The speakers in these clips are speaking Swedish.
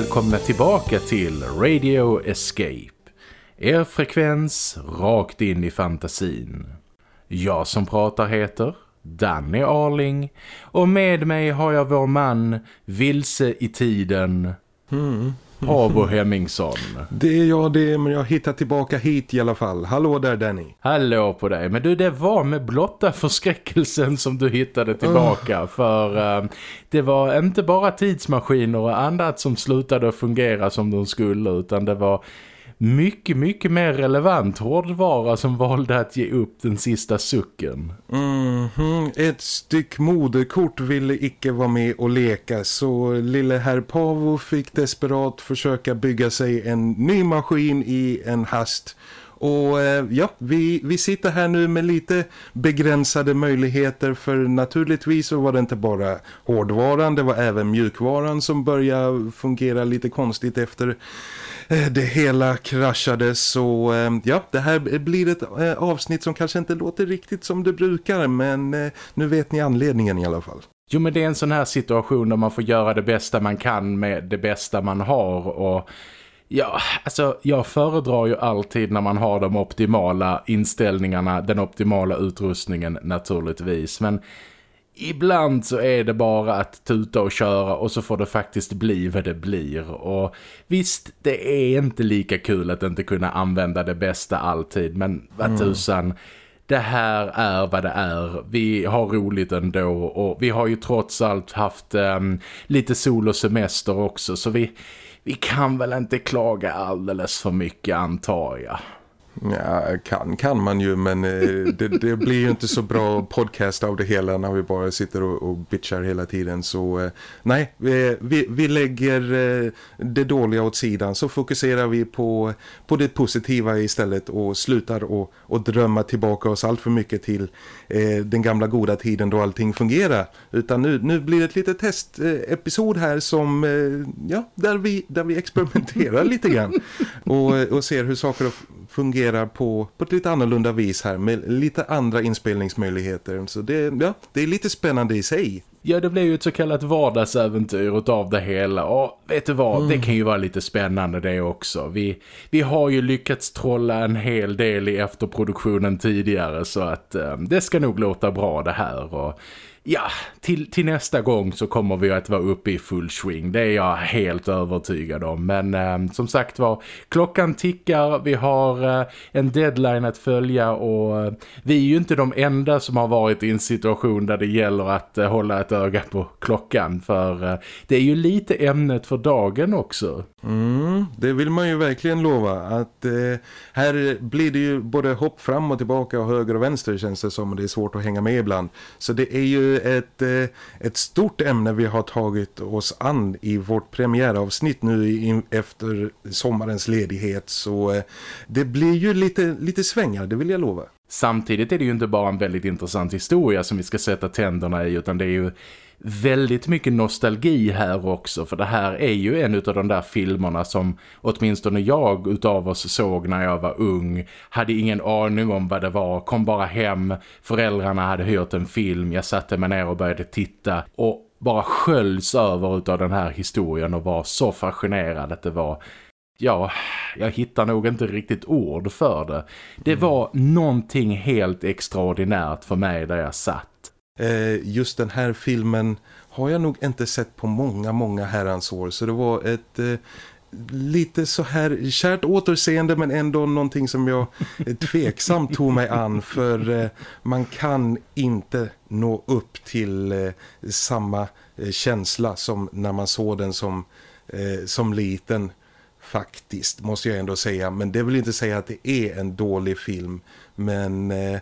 Välkomna tillbaka till Radio Escape. Er frekvens rakt in i fantasin. Jag som pratar heter Danny Arling och med mig har jag vår man Vilse i tiden Mm. Pavo Hemmingsson. Det är jag det, men jag hittar tillbaka hit i alla fall. Hallå där Danny. Hallå på dig. Men du, det var med blotta förskräckelsen som du hittade tillbaka. För eh, det var inte bara tidsmaskiner och annat som slutade att fungera som de skulle. Utan det var mycket, mycket mer relevant hårdvara som valde att ge upp den sista sucken. Mhm, Ett styck moderkort ville icke vara med och leka så lille herr Pavo fick desperat försöka bygga sig en ny maskin i en hast. Och eh, ja, vi, vi sitter här nu med lite begränsade möjligheter för naturligtvis så var det inte bara hårdvaran, det var även mjukvaran som började fungera lite konstigt efter Eh, det hela kraschade så eh, ja, det här blir ett eh, avsnitt som kanske inte låter riktigt som det brukar men nu vet ni anledningen i alla fall. Jo men det är en sån här situation där man får göra det bästa man kan med det bästa man har och ja, alltså jag föredrar ju alltid när man har de optimala inställningarna, den optimala utrustningen naturligtvis men ibland så är det bara att tuta och köra och så får det faktiskt bli vad det blir och visst det är inte lika kul att inte kunna använda det bästa alltid men vad tusan det här är vad det är. Vi har roligt ändå och vi har ju trots allt haft um, lite sol och semester också så vi, vi kan väl inte klaga alldeles för mycket antar jag. Ja, kan, kan man ju men eh, det, det blir ju inte så bra podcast av det hela när vi bara sitter och, och bitchar hela tiden. Så eh, nej, vi, vi, lägger eh, det dåliga åt sidan. Så fokuserar vi på, på det positiva istället och slutar och, och drömma tillbaka oss allt för mycket till eh, den gamla goda tiden då allting fungerar. Utan nu, nu blir det ett litet testepisod här som eh, ja, där vi, där vi experimenterar lite grann och, och ser hur saker och fungerar på, på ett lite annorlunda vis här med lite andra inspelningsmöjligheter. Så det, ja, det är lite spännande i sig. Ja, det blir ju ett så kallat vardagsäventyr utav det hela. Och vet du vad, det kan ju vara lite spännande det också. Vi, vi har ju lyckats trolla en hel del i efterproduktionen tidigare så att eh, det ska nog låta bra det här. Och ja, till, till nästa gång så kommer vi att vara uppe i full swing. Det är jag helt övertygad om. Men eh, som sagt var, klockan tickar. Vi har eh, en deadline att följa och eh, vi är ju inte de enda som har varit i en situation där det gäller att eh, hålla ett öga på klockan. För eh, det är ju lite ämnet för dagen också. Mm, det vill man ju verkligen lova att eh, här blir det ju både hopp fram och tillbaka och höger och vänster känns det som det är svårt att hänga med ibland. Så det är ju ett, eh, ett stort ämne vi har tagit oss an i vårt premiäravsnitt nu efter sommarens ledighet så eh, det blir ju lite, lite svängar, det vill jag lova. Samtidigt är det ju inte bara en väldigt intressant historia som vi ska sätta tänderna i utan det är ju väldigt mycket nostalgi här också för det här är ju en av de där filmerna som åtminstone jag utav oss såg när jag var ung hade ingen aning om vad det var, kom bara hem föräldrarna hade hört en film, jag satte mig ner och började titta och bara sköljs över utav den här historien och var så fascinerad att det var ja, jag hittar nog inte riktigt ord för det. Det var någonting helt extraordinärt för mig där jag satt. Eh, just den här filmen har jag nog inte sett på många, många herrans år. Så det var ett eh, lite så här kärt återseende men ändå någonting som jag eh, tveksamt tog mig an. För eh, man kan inte nå upp till eh, samma eh, känsla som när man såg den som, eh, som liten faktiskt, måste jag ändå säga. Men det vill inte säga att det är en dålig film. Men eh,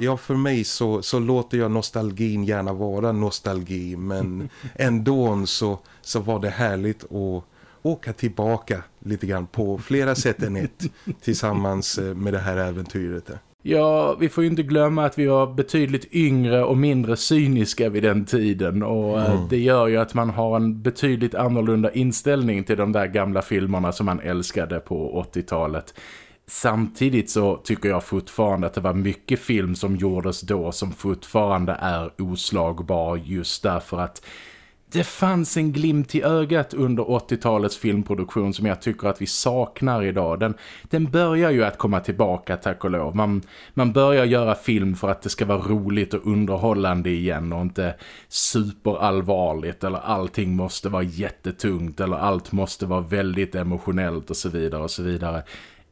ja, för mig så, så låter jag nostalgin gärna vara nostalgi. Men ändå så, så var det härligt att åka tillbaka lite grann på flera sätt än ett tillsammans eh, med det här äventyret. Ja, vi får ju inte glömma att vi var betydligt yngre och mindre cyniska vid den tiden och eh, Mm. det gör ju att man har en betydligt annorlunda inställning till de där gamla filmerna som man älskade på 80-talet. Samtidigt så tycker jag fortfarande att det var mycket film som gjordes då som fortfarande är oslagbar just därför att det fanns en glimt i ögat under 80-talets filmproduktion som jag tycker att vi saknar idag. Den, den börjar ju att komma tillbaka, tack och lov. Man, man börjar göra film för att det ska vara roligt och underhållande igen och inte superallvarligt eller allting måste vara jättetungt eller allt måste vara väldigt emotionellt och så vidare och så vidare.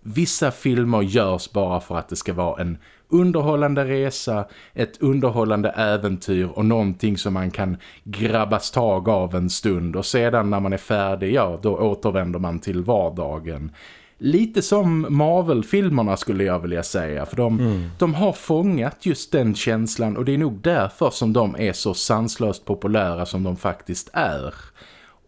Vissa filmer görs bara för att det ska vara en underhållande resa, ett underhållande äventyr och någonting som man kan grabbas tag av en stund och sedan när man är färdig, ja då återvänder man till vardagen. Lite som Marvel-filmerna skulle jag vilja säga för de, mm. de har fångat just den känslan och det är nog därför som de är så sanslöst populära som de faktiskt är.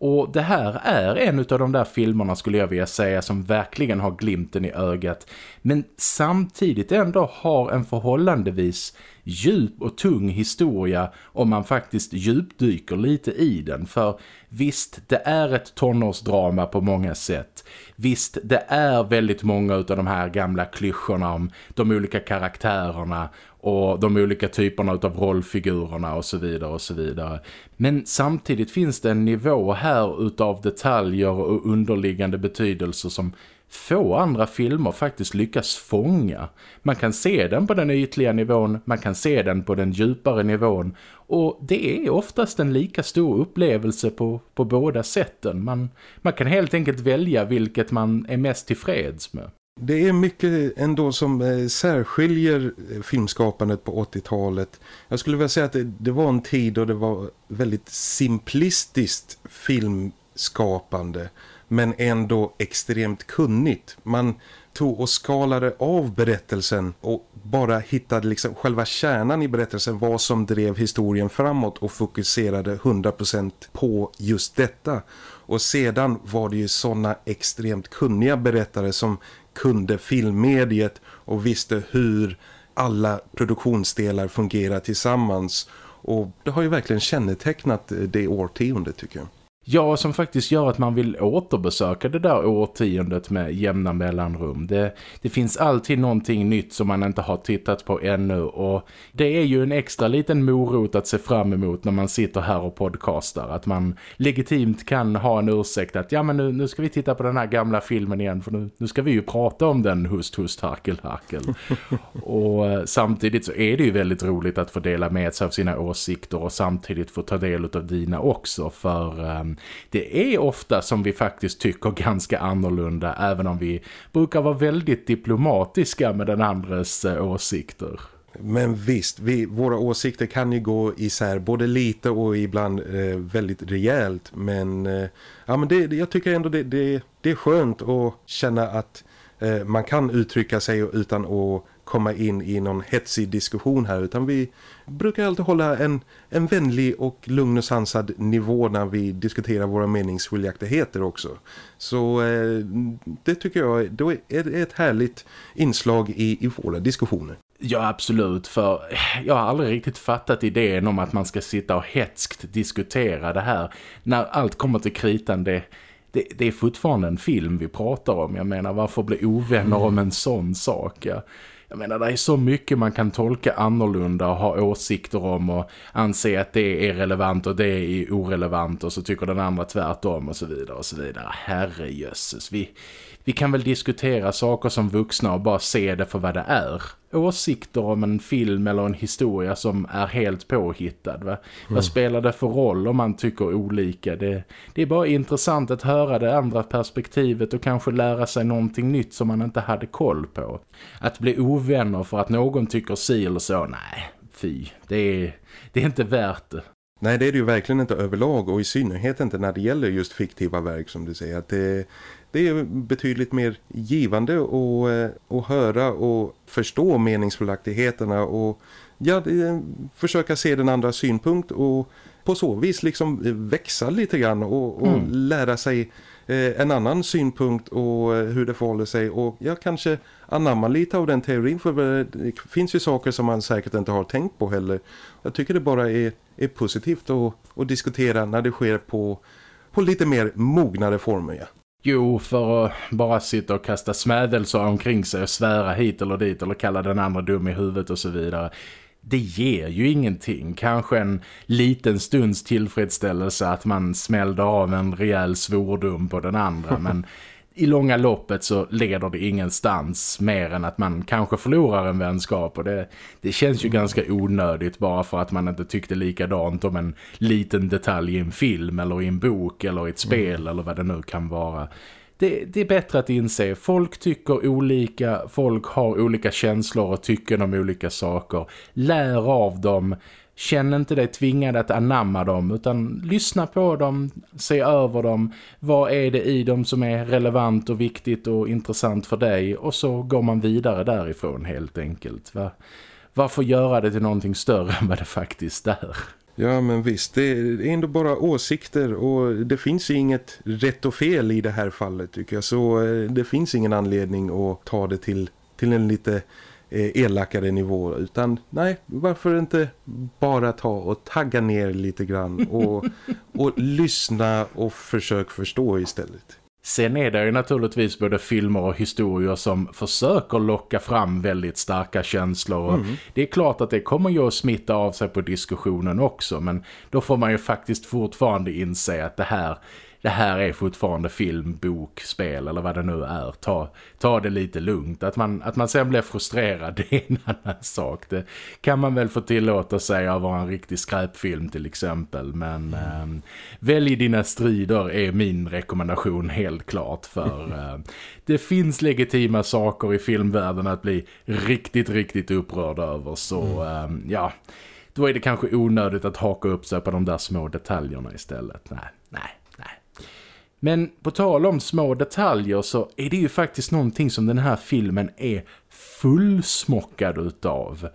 Och det här är en av de där filmerna skulle jag vilja säga som verkligen har glimten i ögat. Men samtidigt ändå har en förhållandevis djup och tung historia om man faktiskt djupdyker lite i den. För visst, det är ett tonårsdrama på många sätt. Visst, det är väldigt många av de här gamla klyschorna om de olika karaktärerna och de olika typerna av rollfigurerna och så vidare och så vidare. Men samtidigt finns det en nivå här utav detaljer och underliggande betydelser som få andra filmer faktiskt lyckas fånga. Man kan se den på den ytliga nivån, man kan se den på den djupare nivån och det är oftast en lika stor upplevelse på, på båda sätten. Man, man kan helt enkelt välja vilket man är mest tillfreds med. Det är mycket ändå som eh, särskiljer eh, filmskapandet på 80-talet. Jag skulle vilja säga att det, det, var en tid då det var väldigt simplistiskt filmskapande men ändå extremt kunnigt. Man tog och skalade av berättelsen och bara hittade liksom själva kärnan i berättelsen vad som drev historien framåt och fokuserade 100% på just detta. Och sedan var det ju sådana extremt kunniga berättare som kunde filmmediet och visste hur alla produktionsdelar fungerar tillsammans. Och det har ju verkligen kännetecknat eh, det årtiondet tycker jag. Ja, som faktiskt gör att man vill återbesöka det där årtiondet med jämna mellanrum. Det, det finns alltid någonting nytt som man inte har tittat på ännu och det är ju en extra liten morot att se fram emot när man sitter här och podcastar. Att man legitimt kan ha en ursäkt att ja men nu, nu ska vi titta på den här gamla filmen igen för nu, nu ska vi ju prata om den hust hust harkel harkel. och eh, samtidigt så är det ju väldigt roligt att få dela med sig av sina åsikter och samtidigt få ta del av dina också för um, det är ofta som vi faktiskt tycker ganska annorlunda även om vi brukar vara väldigt diplomatiska med den andres eh, åsikter. Men visst, vi, våra åsikter kan ju gå isär både lite och ibland eh, väldigt rejält. Men, eh, ja, men det, jag tycker ändå det, det, det är skönt att känna att eh, man kan uttrycka sig utan att komma in i någon hetsig diskussion här utan vi brukar alltid hålla en, en vänlig och lugn och sansad nivå när vi diskuterar våra meningsskiljaktigheter också. Så eh, det tycker jag då är ett härligt inslag i, i våra diskussioner. Ja, absolut. För jag har aldrig riktigt fattat idén om att man ska sitta och hetskt diskutera det här. När allt kommer till kritan, det, det, det är fortfarande en film vi pratar om. Jag menar, varför bli ovänner om en sån sak? Ja? Jag menar, det är så mycket man kan tolka annorlunda och ha åsikter om och anse att det är relevant och det är orelevant och så tycker den andra tvärtom och så vidare och så vidare. Herre jösses, vi, vi kan väl diskutera saker som vuxna och bara se det för vad det är. Åsikter om en film eller en historia som är helt påhittad. Va? Mm. Vad spelar det för roll om man tycker olika? Det, det är bara intressant att höra det andra perspektivet och kanske lära sig någonting nytt som man inte hade koll på. Att bli ovänner för att någon tycker si eller så, nej, fy. Det är, det är inte värt det. Nej, det är det ju verkligen inte överlag och i synnerhet inte när det gäller just fiktiva verk som du säger. Att det, det är betydligt mer givande att, eh, att höra och förstå meningsfullaktigheterna och ja, försöka se den andra synpunkt och på så vis liksom växa lite grann och, och mm. lära sig eh, en annan synpunkt och eh, hur det förhåller sig och jag kanske anamma lite av den teorin för det finns ju saker som man säkert inte har tänkt på heller. Jag tycker det bara är, är positivt att, att diskutera när det sker på, på lite mer mognare former. Ja. Jo, för att bara sitta och kasta smädelser omkring sig och svära hit eller dit eller kalla den andra dum i huvudet och så vidare. det ger ju ingenting. Kanske en liten stunds tillfredsställelse att man smällde av en rejäl svordum på den andra. Men i långa loppet så leder det ingenstans mer än att man kanske förlorar en vänskap. Och det, det känns ju ganska onödigt bara för att man inte tyckte likadant om en liten detalj i en film eller i en bok eller i ett spel mm. eller vad det nu kan vara det, det, är bättre att inse. Folk tycker olika, folk har olika känslor och tycker om olika saker. Lär av dem. Känn inte dig tvingad att anamma dem utan lyssna på dem, se över dem. Vad är det i dem som är relevant och viktigt och intressant för dig? Och så går man vidare därifrån helt enkelt. Va? Varför göra det till någonting större än vad det faktiskt är? Ja men visst, det är ändå bara åsikter och det finns inget rätt och fel i det här fallet tycker jag. Så eh, det finns ingen anledning att ta det till, till en lite elakare nivå utan nej, varför inte bara ta och tagga ner lite grann och, och lyssna och försök förstå istället. Sen är det ju naturligtvis både filmer och historier som försöker locka fram väldigt starka känslor. Mm. Det är klart att det kommer ju att smitta av sig på diskussionen också men då får man ju faktiskt fortfarande inse att det här det här är fortfarande film, bok, spel eller vad det nu är. Ta, ta det lite lugnt. Att man, att man sen blir frustrerad det är en annan sak. Det kan man väl få tillåta sig av en riktig skräpfilm till exempel. Men mm. eh, välj dina strider är min rekommendation helt klart. För eh, det finns legitima saker i filmvärlden att bli riktigt, riktigt upprörd över. Så mm. eh, ja, då är det kanske onödigt att haka upp sig på de där små detaljerna istället. Nej, nej. Men på tal om små detaljer så är det ju faktiskt någonting som den här filmen är fullsmockad utav.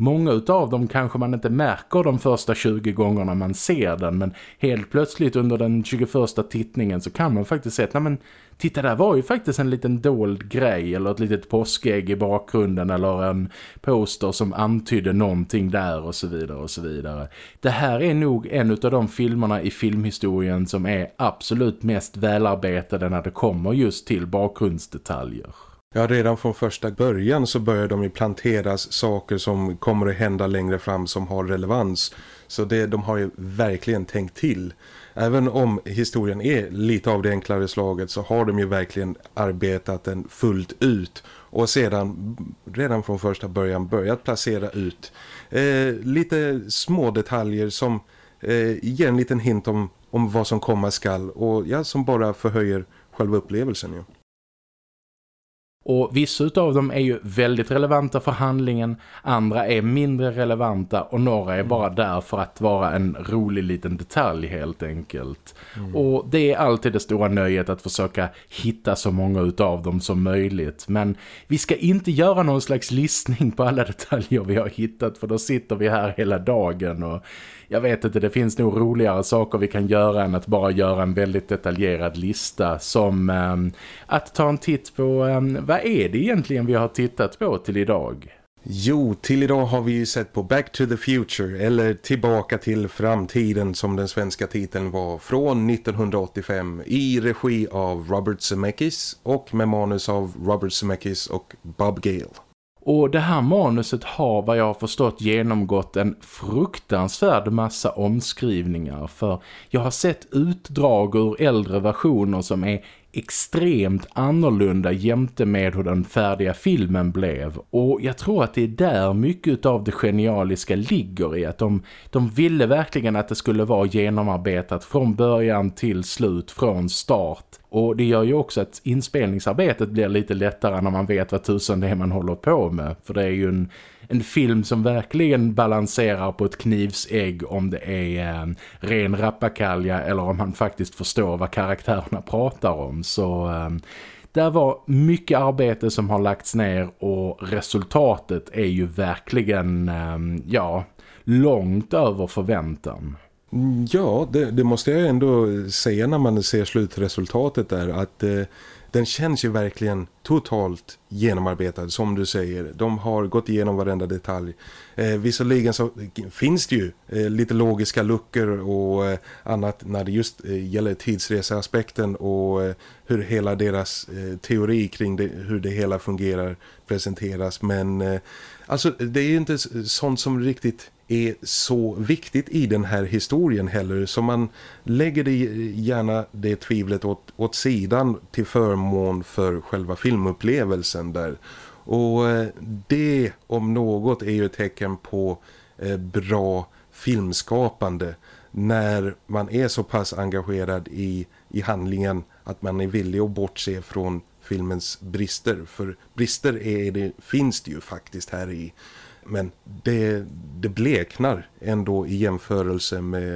Många utav dem kanske man inte märker de första 20 gångerna man ser den men helt plötsligt under den 21 tittningen så kan man faktiskt se att nej men, titta där var ju faktiskt en liten dold grej eller ett litet påskägg i bakgrunden eller en poster som antydde någonting där och så vidare och så vidare. Det här är nog en av de filmerna i filmhistorien som är absolut mest välarbetade när det kommer just till bakgrundsdetaljer. Ja, redan från första början så börjar de ju planteras saker som kommer att hända längre fram som har relevans. Så det, de har ju verkligen tänkt till. Även om historien är lite av det enklare slaget så har de ju verkligen arbetat den fullt ut. Och sedan redan från första början börjat placera ut eh, lite små detaljer som eh, ger en liten hint om, om vad som komma skall. Och ja, som bara förhöjer själva upplevelsen ju. Och vissa av dem är ju väldigt relevanta för handlingen, andra är mindre relevanta och några är bara där för att vara en rolig liten detalj helt enkelt. Mm. Och det är alltid det stora nöjet att försöka hitta så många av dem som möjligt. Men vi ska inte göra någon slags listning på alla detaljer vi har hittat för då sitter vi här hela dagen och jag vet inte, det finns nog roligare saker vi kan göra än att bara göra en väldigt detaljerad lista som eh, att ta en titt på eh, vad är det egentligen vi har tittat på till idag? Jo, till idag har vi ju sett på Back to the Future eller Tillbaka till framtiden som den svenska titeln var från 1985 i regi av Robert Zemeckis och med manus av Robert Zemeckis och Bob Gale. Och det här manuset har vad jag har förstått genomgått en fruktansvärd massa omskrivningar. För jag har sett utdrag ur äldre versioner som är extremt annorlunda jämte med hur den färdiga filmen blev. Och jag tror att det är där mycket av det genialiska ligger i att de, de ville verkligen att det skulle vara genomarbetat från början till slut, från start. Och det gör ju också att inspelningsarbetet blir lite lättare när man vet vad tusen det är man håller på med. För det är ju en en film som verkligen balanserar på ett knivsägg om det är eh, ren rappakalja eller om man faktiskt förstår vad karaktärerna pratar om. Så eh, där var mycket arbete som har lagts ner och resultatet är ju verkligen, eh, ja, långt över förväntan. Mm, ja, det, det, måste jag ändå säga när man ser slutresultatet där att eh, den känns ju verkligen totalt genomarbetad som du säger. De har gått igenom varenda detalj. Eh, visserligen så finns det ju eh, lite logiska luckor och eh, annat när det just eh, gäller tidsreseaspekten och eh, hur hela deras eh, teori kring det, hur det hela fungerar presenteras. Men eh, alltså det är ju inte sånt som riktigt är så viktigt i den här historien heller så man lägger det gärna det tvivlet åt, åt sidan till förmån för själva filmupplevelsen där. Och eh, det om något är ju ett tecken på eh, bra filmskapande när man är så pass engagerad i, i handlingen att man är villig att bortse från filmens brister. För brister är det, finns det ju faktiskt här i men det, det bleknar ändå i jämförelse med,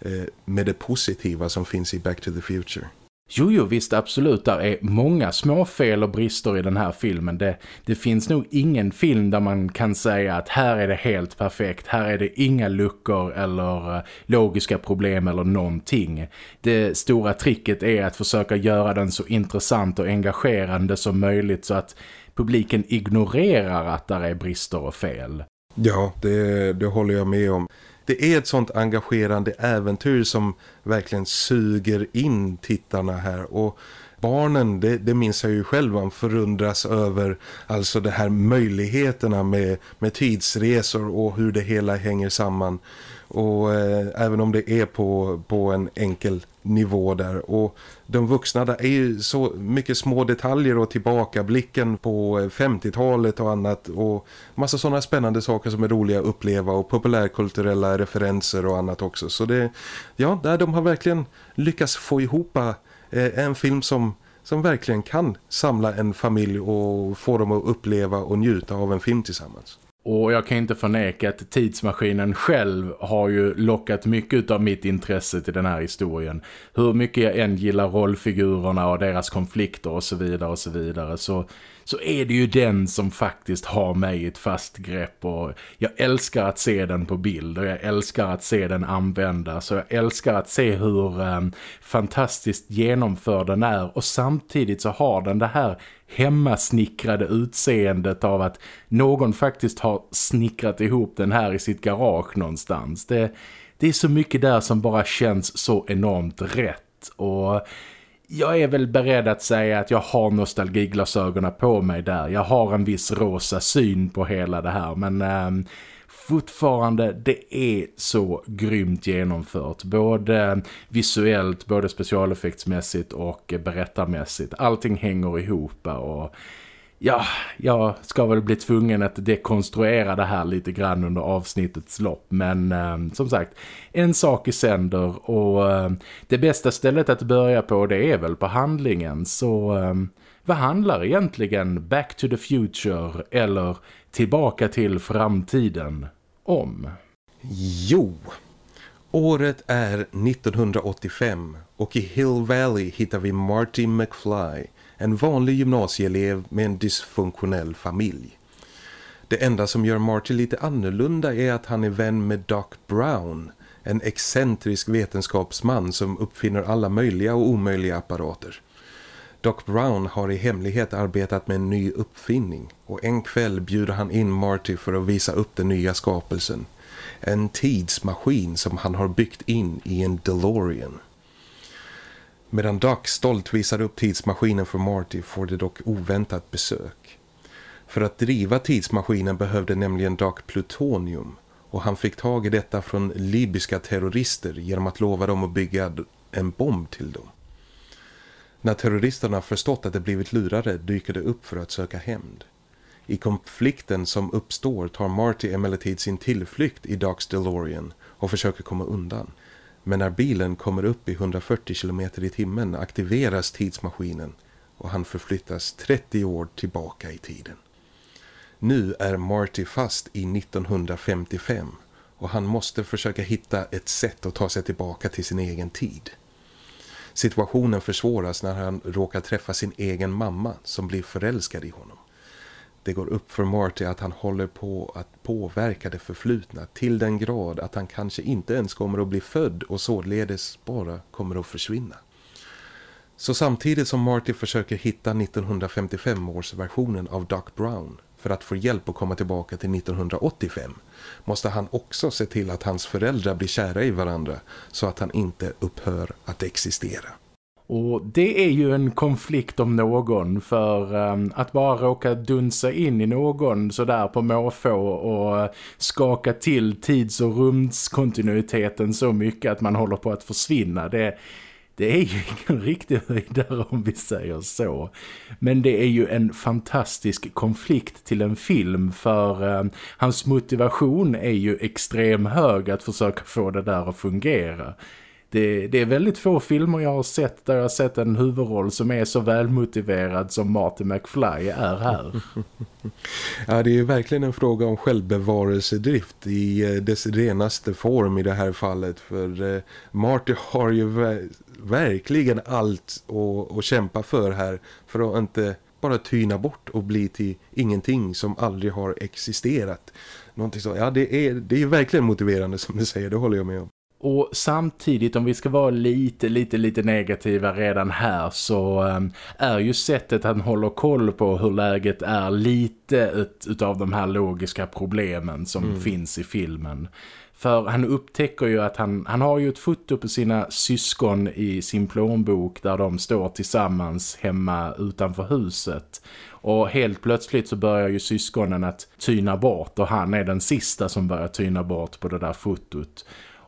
eh, med det positiva som finns i Back to the Future. Jo, jo, visst absolut. Där är många små fel och brister i den här filmen. Det, det finns nog ingen film där man kan säga att här är det helt perfekt. Här är det inga luckor eller eh, logiska problem eller någonting. Det stora tricket är att försöka göra den så intressant och engagerande som möjligt så att publiken ignorerar att där är brister och fel. Ja, det, det håller jag med om. Det är ett sånt engagerande äventyr som verkligen suger in tittarna här och barnen, det, det minns jag ju själv, man förundras över alltså de här möjligheterna med, med tidsresor och hur det hela hänger samman. Och eh, även om det är på, på en enkel nivå där. Och de vuxna där är ju så mycket små detaljer och tillbakablicken på eh, 50-talet och annat. Och massa sådana spännande saker som är roliga att uppleva och populärkulturella referenser och annat också. Så det, ja, där de har verkligen lyckats få ihop eh, en film som som verkligen kan samla en familj och få dem att uppleva och njuta av en film tillsammans. Och jag kan inte förneka att tidsmaskinen själv har ju lockat mycket av mitt intresse till den här historien. Hur mycket jag än gillar rollfigurerna och deras konflikter och så vidare och så vidare så, så är det ju den som faktiskt har mig i ett fast grepp och jag älskar att se den på bild och jag älskar att se den användas och jag älskar att se hur eh, fantastiskt genomförd den är och samtidigt så har den det här hemmasnickrade utseendet av att någon faktiskt har snickrat ihop den här i sitt garage någonstans. Det, det är så mycket där som bara känns så enormt rätt och jag är väl beredd att säga att jag har nostalgiglasögonen på mig där. Jag har en viss rosa syn på hela det här men eh, fortfarande det är så grymt genomfört. Både ehm, visuellt, både specialeffektsmässigt och berättarmässigt. Allting hänger ihop och ja, jag ska väl bli tvungen att dekonstruera det här lite grann under avsnittets lopp. Men eh, som sagt, en sak i sänder och eh, det bästa stället att börja på det är väl på handlingen. Så eh, vad handlar egentligen Back to the Future eller Tillbaka till framtiden om? Jo, året är 1985 och i Hill Valley hittar vi Marty McFly- en vanlig gymnasieelev med en dysfunktionell familj. Det enda som gör Marty lite annorlunda är att han är vän med Doc Brown, en excentrisk vetenskapsman som uppfinner alla möjliga och omöjliga apparater. Doc Brown har i hemlighet arbetat med en ny uppfinning och en kväll bjuder han in Marty för att visa upp den nya skapelsen. En tidsmaskin som han har byggt in i en DeLorean. Medan Doc stolt visar upp tidsmaskinen för Marty får det dock oväntat besök. För att driva tidsmaskinen behövde nämligen Doc plutonium och han fick tag i detta från libyska terrorister genom att lova dem att bygga en bomb till dem. När terroristerna förstått att de blivit lurade dyker de upp för att söka hämnd. I konflikten som uppstår tar Marty emellertid sin tillflykt i Docs DeLorean och försöker komma undan. Men när bilen kommer upp i 140 km i timmen aktiveras tidsmaskinen och han förflyttas 30 år tillbaka i tiden. Nu är Marty fast i 1955 och han måste försöka hitta ett sätt att ta sig tillbaka till sin egen tid. Situationen försvåras när han råkar träffa sin egen mamma som blir förälskad i honom. Det går upp för Marty att han håller på att påverka det förflutna till den grad att han kanske inte ens kommer att bli född och således bara kommer att försvinna. Så samtidigt som Marty försöker hitta 1955-årsversionen av Doc Brown för att få hjälp att komma tillbaka till 1985 måste han också se till att hans föräldrar blir kära i varandra så att han inte upphör att existera. Och det är ju en konflikt om någon för um, att bara råka dunsa in i någon sådär på måfå och skaka till tids- och rumskontinuiteten så mycket att man håller på att försvinna. Det, det är ju ingen riktig höjdare om vi säger så. Men det är ju en fantastisk konflikt till en film för ehm, hans motivation är ju extrem hög att försöka få det där att fungera det, det, är väldigt få filmer jag har sett där jag har sett en huvudroll som är så välmotiverad som Marty McFly är här. ja, det är verkligen en fråga om självbevarelsedrift i eh, dess renaste form i det här fallet. För eh, Marty har ju verkligen allt att, att kämpa för här för att inte bara tyna bort och bli till ingenting som aldrig har existerat. Någonting så, ja det är, det är verkligen motiverande som du säger, det håller jag med om. Och samtidigt om vi ska vara lite, lite, lite negativa redan här så um, är ju sättet han håller koll på hur läget är lite ett, utav de här logiska problemen som mm. finns i filmen. För han upptäcker ju att han, han har ju ett foto på sina syskon i sin plånbok där de står tillsammans hemma utanför huset. Och helt plötsligt så börjar ju syskonen att tyna bort och han är den sista som börjar tyna bort på det där fotot.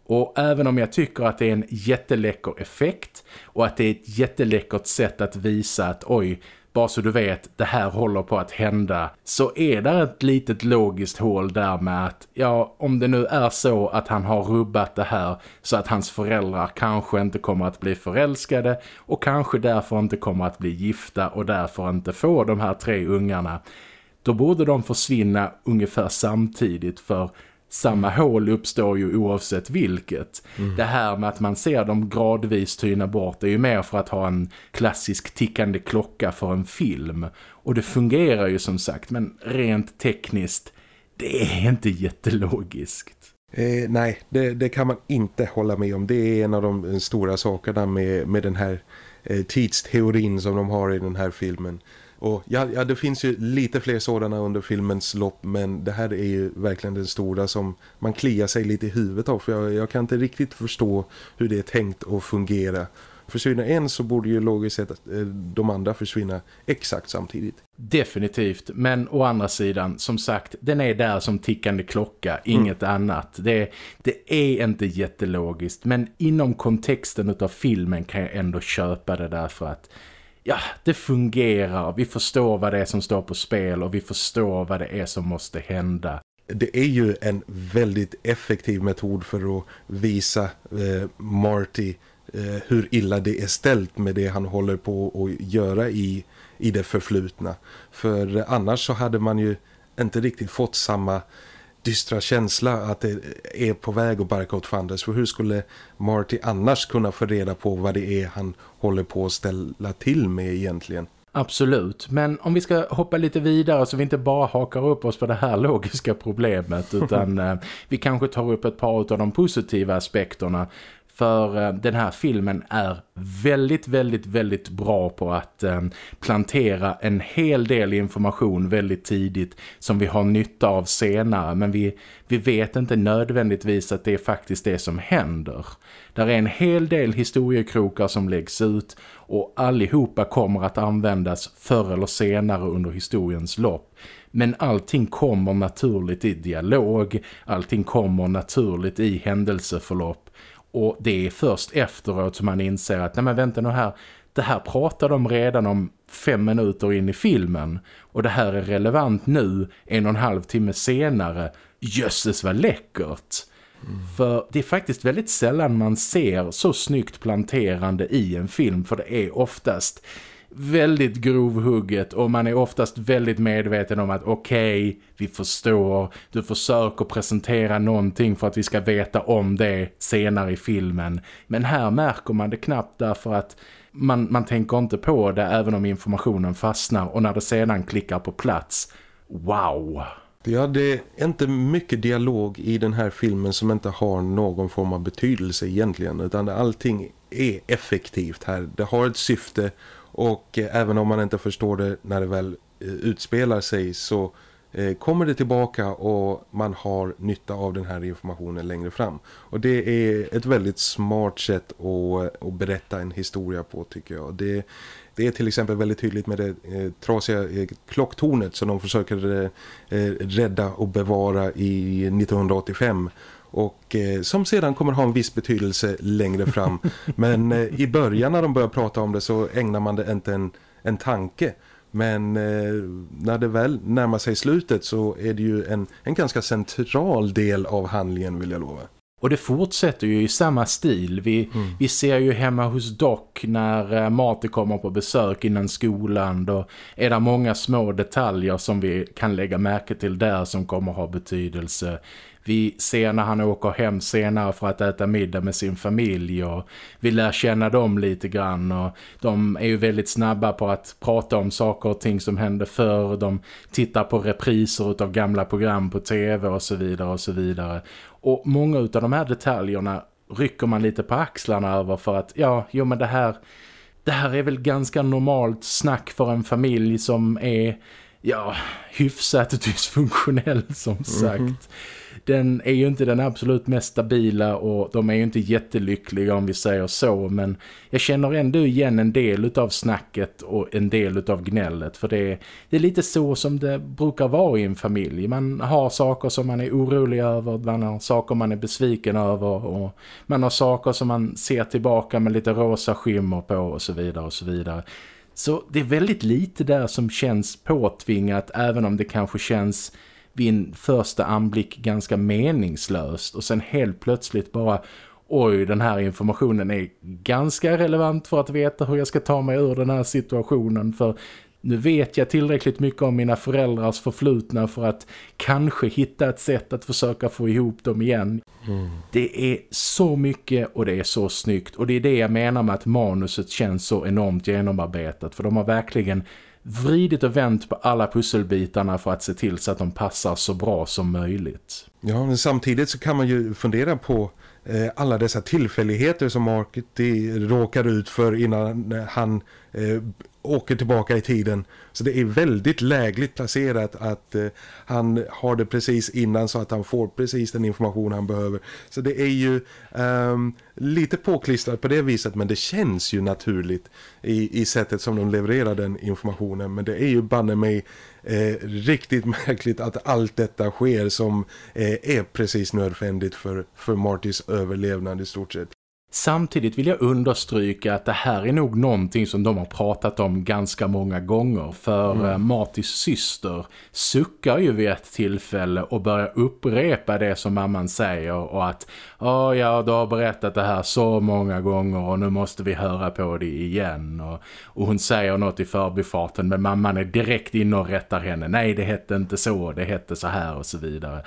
Och även om jag tycker att det är en jätteläcker effekt och att det är ett jätteläckert sätt att visa att oj, bara så du vet, det här håller på att hända. Så är det ett litet logiskt hål där med att, ja, om det nu är så att han har rubbat det här så att hans föräldrar kanske inte kommer att bli förälskade och kanske därför inte kommer att bli gifta och därför inte få de här tre ungarna. Då borde de försvinna ungefär samtidigt för samma hål uppstår ju oavsett vilket. Mm. Det här med att man ser dem gradvis tyna bort är ju mer för att ha en klassisk tickande klocka för en film. Och det fungerar ju som sagt, men rent tekniskt, det är inte jättelogiskt. Eh, nej, det, det, kan man inte hålla med om. Det är en av de stora sakerna med, med den här eh, tidsteorin som de har i den här filmen. Och ja, ja, det finns ju lite fler sådana under filmens lopp men det här är ju verkligen den stora som man kliar sig lite i huvudet av för jag, jag kan inte riktigt förstå hur det är tänkt att fungera. Försvinner en så borde ju logiskt sett eh, de andra försvinna exakt samtidigt. Definitivt, men å andra sidan, som sagt, den är där som tickande klocka, inget mm. annat. Det, det är inte jättelogiskt, men inom kontexten av filmen kan jag ändå köpa det därför att ja, det fungerar. Vi förstår vad det är som står på spel och vi förstår vad det är som måste hända. Det är ju en väldigt effektiv metod för att visa eh, Marty eh, hur illa det är ställt med det han håller på att göra i, i det förflutna. För eh, annars så hade man ju inte riktigt fått samma dystra känsla att det är på väg att barka åt fanders. För hur skulle Marty annars kunna få reda på vad det är han håller på att ställa till med egentligen? Absolut, men om vi ska hoppa lite vidare så vi inte bara hakar upp oss på det här logiska problemet utan eh, vi kanske tar upp ett par av de positiva aspekterna för eh, den här filmen är väldigt, väldigt, väldigt bra på att eh, plantera en hel del information väldigt tidigt som vi har nytta av senare. Men vi, vi vet inte nödvändigtvis att det är faktiskt det som händer. Där är en hel del historiekrokar som läggs ut och allihopa kommer att användas förr eller senare under historiens lopp. Men allting kommer naturligt i dialog, allting kommer naturligt i händelseförlopp och det är först efteråt som man inser att nej men vänta nu här, det här pratar de redan om fem minuter in i filmen. Och det här är relevant nu, en och en halv timme senare. Jösses vad läckert! Mm. För det är faktiskt väldigt sällan man ser så snyggt planterande i en film. För det är oftast väldigt grovhugget och man är oftast väldigt medveten om att okej, okay, vi förstår, du försöker presentera någonting för att vi ska veta om det senare i filmen. Men här märker man det knappt därför att man, man tänker inte på det även om informationen fastnar och när det sedan klickar på plats, wow! Ja, det är inte mycket dialog i den här filmen som inte har någon form av betydelse egentligen utan allting är effektivt här. Det har ett syfte och eh, även om man inte förstår det när det väl eh, utspelar sig så eh, kommer det tillbaka och man har nytta av den här informationen längre fram. Och det är ett väldigt smart sätt att, att berätta en historia på tycker jag. Det, det är till exempel väldigt tydligt med det eh, trasiga eh, klocktornet som de försöker eh, rädda och bevara i 1985 och eh, som sedan kommer ha en viss betydelse längre fram. Men eh, i början när de börjar prata om det så ägnar man det inte en, en tanke. Men eh, när det väl närmar sig slutet så är det ju en, en ganska central del av handlingen vill jag lova. Och det fortsätter ju i samma stil. Vi, mm. vi ser ju hemma hos Doc när Marty kommer på besök innan skolan. Då är det många små detaljer som vi kan lägga märke till där som kommer ha betydelse. Vi ser när han åker hem senare för att äta middag med sin familj och vi lär känna dem lite grann och de är ju väldigt snabba på att prata om saker och ting som hände förr. De tittar på repriser av gamla program på tv och så vidare och så vidare. Och många av de här detaljerna rycker man lite på axlarna över för att ja, jo men det här det här är väl ganska normalt snack för en familj som är ja, hyfsat dysfunktionell som sagt. Mm -hmm den är ju inte den absolut mest stabila och de är ju inte jättelyckliga om vi säger så men jag känner ändå igen en del av snacket och en del av gnället för det är, det är lite så som det brukar vara i en familj. Man har saker som man är orolig över, man har saker man är besviken över och man har saker som man ser tillbaka med lite rosa skimmer på och så vidare och så vidare. Så det är väldigt lite där som känns påtvingat även om det kanske känns vid en första anblick ganska meningslöst och sen helt plötsligt bara oj den här informationen är ganska relevant för att veta hur jag ska ta mig ur den här situationen för nu vet jag tillräckligt mycket om mina föräldrars förflutna för att kanske hitta ett sätt att försöka få ihop dem igen. Mm. Det är så mycket och det är så snyggt och det är det jag menar med att manuset känns så enormt genomarbetat för de har verkligen vridit och vänt på alla pusselbitarna för att se till så att de passar så bra som möjligt. Ja, men samtidigt så kan man ju fundera på eh, alla dessa tillfälligheter som Marty råkar ut för innan eh, han eh, åker tillbaka i tiden. Så det är väldigt lägligt placerat att eh, han har det precis innan så att han får precis den information han behöver. Så det är ju eh, lite påklistrat på det viset men det känns ju naturligt i, i sättet som de levererar den informationen. Men det är ju banne mig eh, riktigt märkligt att allt detta sker som eh, är precis nödvändigt för, för Martys överlevnad i stort sett. Samtidigt vill jag understryka att det här är nog någonting som de har pratat om ganska många gånger. För mm. Eh, Martys syster suckar ju vid ett tillfälle och börjar upprepa det som mamman säger. Och att, oh, ja du har berättat det här så många gånger och nu måste vi höra på det igen. Och, och hon säger något i förbifarten men mamman är direkt inne och rättar henne. Nej det hette inte så, det hette så här och så vidare.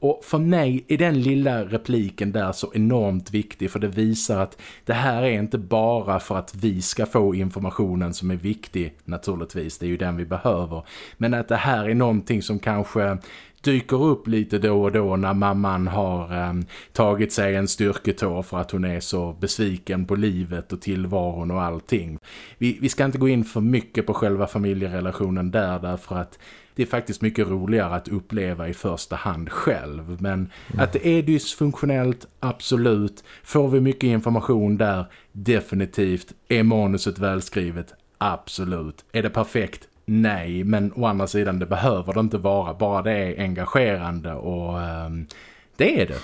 Och för mig är den lilla repliken där så enormt viktig för det visar att det här är inte bara för att vi ska få informationen som är viktig naturligtvis, det är ju den vi behöver. Men att det här är någonting som kanske dyker upp lite då och då när mamman har eh, tagit sig en styrketår för att hon är så besviken på livet och tillvaron och allting. Vi, vi ska inte gå in för mycket på själva familjerelationen där därför att det är faktiskt mycket roligare att uppleva i första hand själv. Men mm. att det är dysfunktionellt, absolut. Får vi mycket information där, definitivt. Är manuset välskrivet? Absolut. Är det perfekt? Nej, men å andra sidan det behöver det inte vara. Bara det är engagerande och eh, det är det.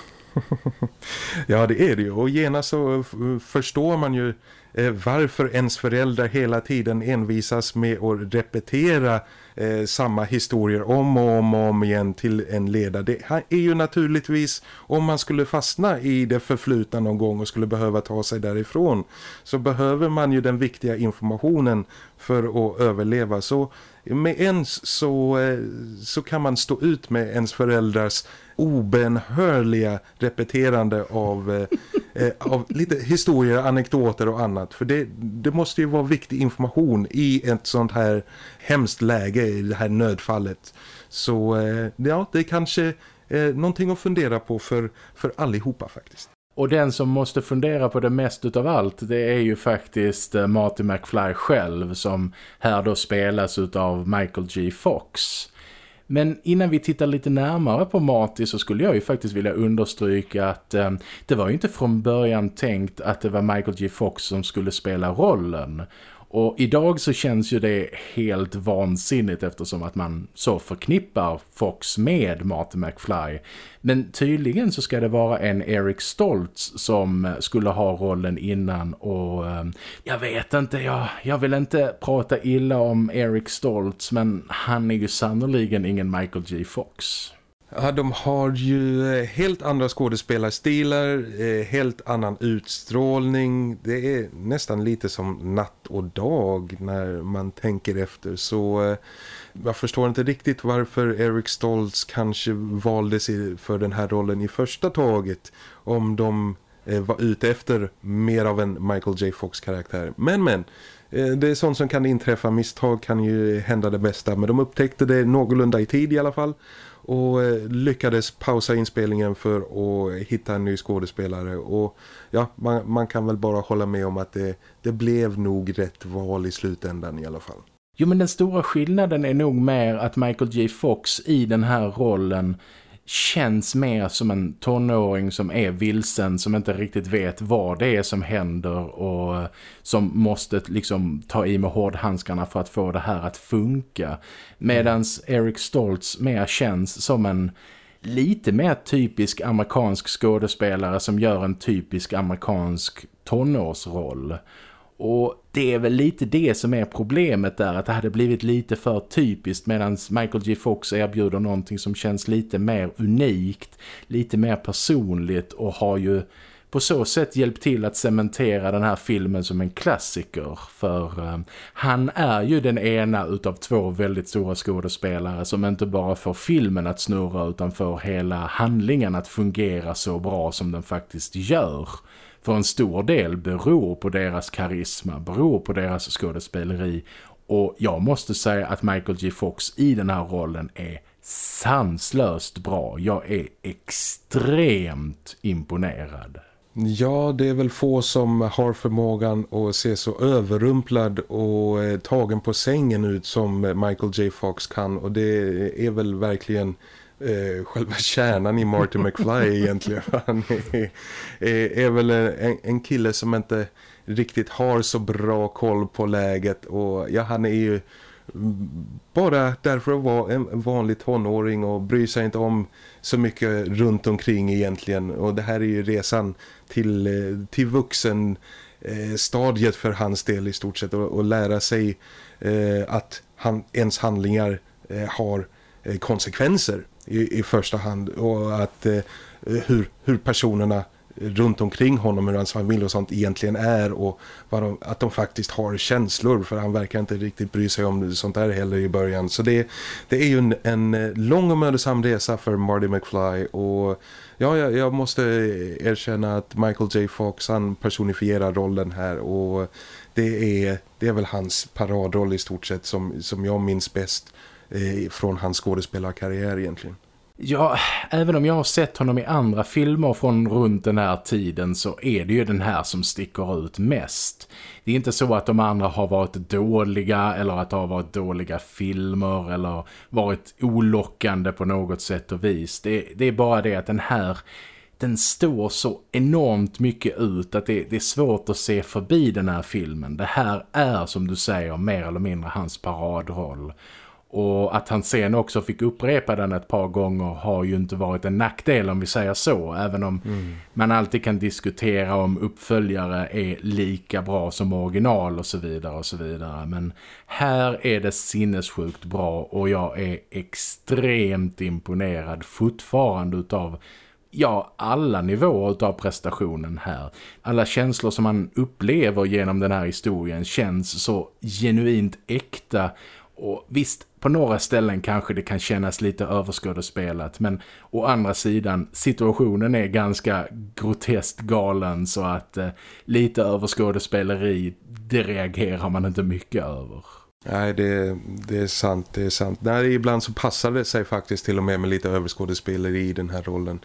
ja, det är det ju. Och genast så förstår man ju Eh, varför ens föräldrar hela tiden envisas med att repetera eh, samma historier om och om och om igen till en ledare. Det är ju naturligtvis om man skulle fastna i det förflutna någon gång och skulle behöva ta sig därifrån så behöver man ju den viktiga informationen för att överleva. Så med ens så, eh, så kan man stå ut med ens föräldrars obenhörliga repeterande av eh, Eh, av lite historier, anekdoter och annat. För det, det måste ju vara viktig information i ett sånt här hemskt läge, i det här nödfallet. Så eh, ja, det är kanske eh, någonting att fundera på för, för allihopa faktiskt. Och den som måste fundera på det mest utav allt det är ju faktiskt eh, Marty McFly själv som här då spelas utav Michael G. Fox. Men innan vi tittar lite närmare på Marty så skulle jag ju faktiskt vilja understryka att eh, det var ju inte från början tänkt att det var Michael G. Fox som skulle spela rollen. Och idag så känns ju det helt vansinnigt eftersom att man så förknippar Fox med Martin McFly. Men tydligen så ska det vara en Eric Stoltz som eh, skulle ha rollen innan och ehm, jag vet inte, jag, jag vill inte prata illa om Eric Stoltz men han är ju sannoliken ingen Michael G. Fox. Ja, de har ju eh, helt andra skådespelarstilar, eh, helt annan utstrålning. Det är nästan lite som natt och dag när man tänker efter. Så eh, jag förstår inte riktigt varför Eric Stoltz kanske valdes för den här rollen i första taget. Om de var ute efter mer av en Michael J. Fox-karaktär. Men men, det är sånt som kan inträffa. Misstag kan ju hända det bästa. Men de upptäckte det någorlunda i tid i alla fall och eh, lyckades pausa inspelningen för att hitta en ny skådespelare och ja, man, man kan väl bara hålla med om att det, det blev nog rätt val i slutändan i alla fall. Jo men den stora skillnaden är nog mer att Michael J. Fox i den här rollen känns mer som en tonåring som är vilsen, som inte riktigt vet vad det är som händer och som måste liksom ta i med hårdhandskarna för att få det här att funka. Medans Eric Stoltz mer känns som en lite mer typisk amerikansk skådespelare som gör en typisk amerikansk tonårsroll. Och det är väl lite det som är problemet där, att det hade blivit lite för typiskt medan Michael J. Fox erbjuder någonting som känns lite mer unikt, lite mer personligt och har ju på så sätt hjälpt till att cementera den här filmen som en klassiker för um, han är ju den ena utav två väldigt stora skådespelare som inte bara får filmen att snurra utan får hela handlingen att fungera så bra som den faktiskt gör för en stor del beror på deras karisma, beror på deras skådespeleri. Och jag måste säga att Michael J. Fox i den här rollen är sanslöst bra. Jag är extremt imponerad. Ja, det är väl få som har förmågan att se så överrumplad och eh, tagen på sängen ut som Michael J. Fox kan. Och det är väl verkligen eh, själva kärnan i Marty McFly egentligen. Han är, är, är väl en, en, kille som inte riktigt har så bra koll på läget. Och ja, han är ju bara därför att vara en vanlig tonåring och bry sig inte om så mycket runt omkring egentligen. Och det här är ju resan till, eh, till vuxen eh, stadiet för hans del i stort sett. Och, och lära sig eh, att han, ens handlingar eh, har eh, konsekvenser i, i första hand. Och att eh, hur, hur personerna runt omkring honom, hur hans familj och sånt egentligen är och de, att de faktiskt har känslor. För han verkar inte riktigt bry sig om sånt där heller i början. Så det, det är ju en, en eh, lång och mödosam resa för Marty McFly. Och ja, jag, jag, måste erkänna att Michael J. Fox han personifierar rollen här. Och det är, det är väl hans paradroll i stort sett som, som jag minns bäst eh, från hans skådespelarkarriär egentligen. Ja, även om jag har sett honom i andra filmer från runt den här tiden så är det ju den här som sticker ut mest. Det är inte så att de andra har varit dåliga eller att det har varit dåliga filmer eller varit olockande på något sätt och vis. Det, det är bara det att den här den står så enormt mycket ut att det, det, är svårt att se förbi den här filmen. Det här är som du säger mer eller mindre hans paradroll. Och att han sen också fick upprepa den ett par gånger har ju inte varit en nackdel om vi säger så. Även om mm. man alltid kan diskutera om uppföljare är lika bra som original och så vidare och så vidare. Men här är det sinnessjukt bra och jag är extremt imponerad fortfarande utav ja, alla nivåer av prestationen här. Alla känslor som man upplever genom den här historien känns så genuint äkta Och visst, på några ställen kanske det kan kännas lite överskådespelat men å andra sidan, situationen är ganska groteskt galen så att eh, lite överskådespeleri, det reagerar man inte mycket över. Nej, det, det är sant, det är sant. Nej, ibland så passar det sig faktiskt till och med med lite överskådespeleri i den här rollen.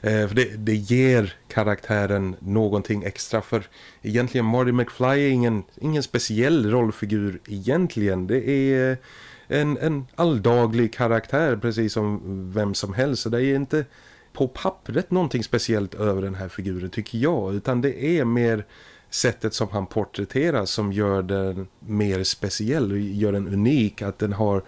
Eh, för det, det ger karaktären någonting extra för egentligen Marty McFly är ingen, ingen speciell rollfigur egentligen. Det är en, en alldaglig karaktär precis som vem som helst. Så det är inte på pappret någonting speciellt över den här figuren tycker jag. Utan det är mer sättet som han porträtteras som gör den mer speciell och gör den unik. Att den har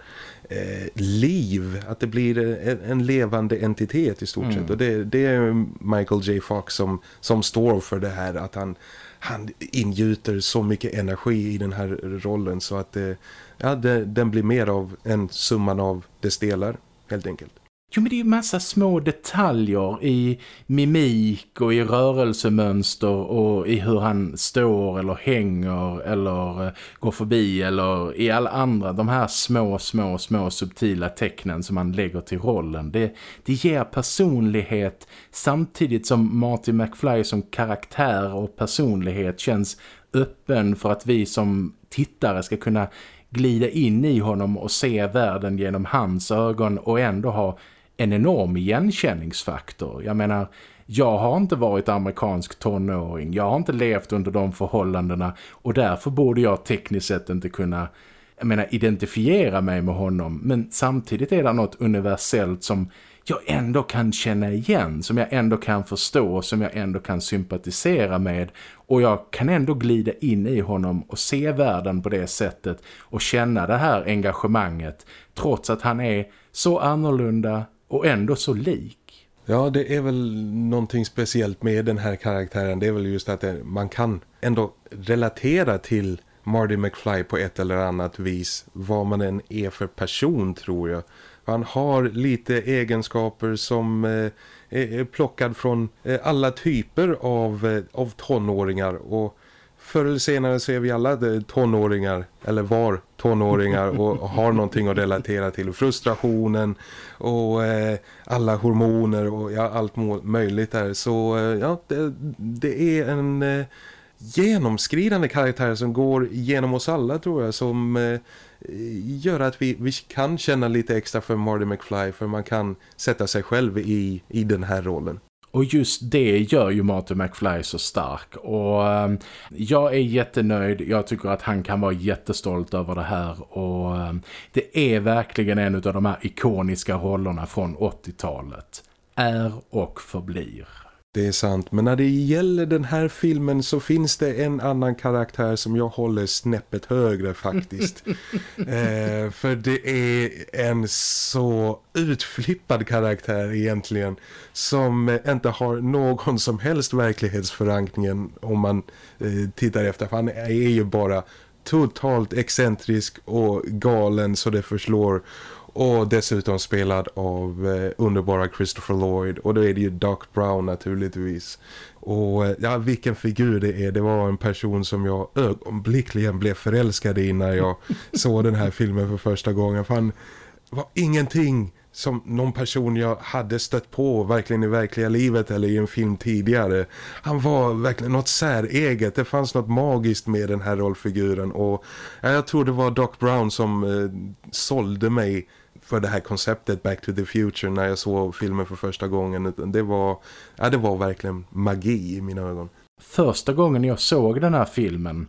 eh, liv, att det blir en, en, levande entitet i stort mm. sett. Och det, det, är Michael J. Fox som, som står för det här att han, han ingjuter så mycket energi i den här rollen så att det, ja, det, den blir mer av en summan av dess delar helt enkelt. Jo men det är ju massa små detaljer i mimik och i rörelsemönster och i hur han står eller hänger eller eh, går förbi eller i alla andra de här små, små, små subtila tecknen som man lägger till rollen. Det, det ger personlighet samtidigt som Marty McFly som karaktär och personlighet känns öppen för att vi som tittare ska kunna glida in i honom och se världen genom hans ögon och ändå ha en enorm igenkänningsfaktor. Jag menar, jag har inte varit amerikansk tonåring. Jag har inte levt under de förhållandena och därför borde jag tekniskt sett inte kunna jag menar, identifiera mig med honom. Men samtidigt är det något universellt som jag ändå kan känna igen, som jag ändå kan förstå, som jag ändå kan sympatisera med. Och jag kan ändå glida in i honom och se världen på det sättet och känna det här engagemanget trots att han är så annorlunda, och ändå så lik. Ja, det är väl någonting speciellt med den här karaktären. Det är väl just att man kan ändå relatera till Marty McFly på ett eller annat vis. Vad man än är för person tror jag. Han har lite egenskaper som eh, är plockad från eh, alla typer av, eh, av tonåringar och förr eller senare så är vi alla tonåringar eller var tonåringar och har någonting att relatera till. Frustrationen och eh, alla hormoner och ja, allt möjligt där. Så eh, ja, det, det, är en eh, genomskridande karaktär som går genom oss alla tror jag som Eh, göra att vi, vi kan känna lite extra för Marty McFly för man kan sätta sig själv i, i den här rollen. Och just det gör ju Marty McFly så stark. Och um, jag är jättenöjd. Jag tycker att han kan vara jättestolt över det här. Och um, det är verkligen en av de här ikoniska rollerna från 80-talet. Är och förblir. Det är sant, men när det gäller den här filmen så finns det en annan karaktär som jag håller snäppet högre faktiskt. eh, för det är en så utflippad karaktär egentligen som inte har någon som helst verklighetsförankring om man eh, tittar efter. För han är ju bara totalt excentrisk och galen så det förslår och dessutom spelad av eh, underbara Christopher Lloyd. Och då är det ju Doc Brown naturligtvis. Och eh, ja, vilken figur det är. Det var en person som jag ögonblickligen blev förälskad i när jag såg den här filmen för första gången. För han var ingenting som någon person jag hade stött på verkligen i verkliga livet eller i en film tidigare. Han var verkligen något säreget. Det fanns något magiskt med den här rollfiguren och jag tror det var Doc Brown som eh, sålde mig för det här konceptet Back to the Future när jag såg filmen för första gången. Det var, ja, det var verkligen magi i mina ögon. Första gången jag såg den här filmen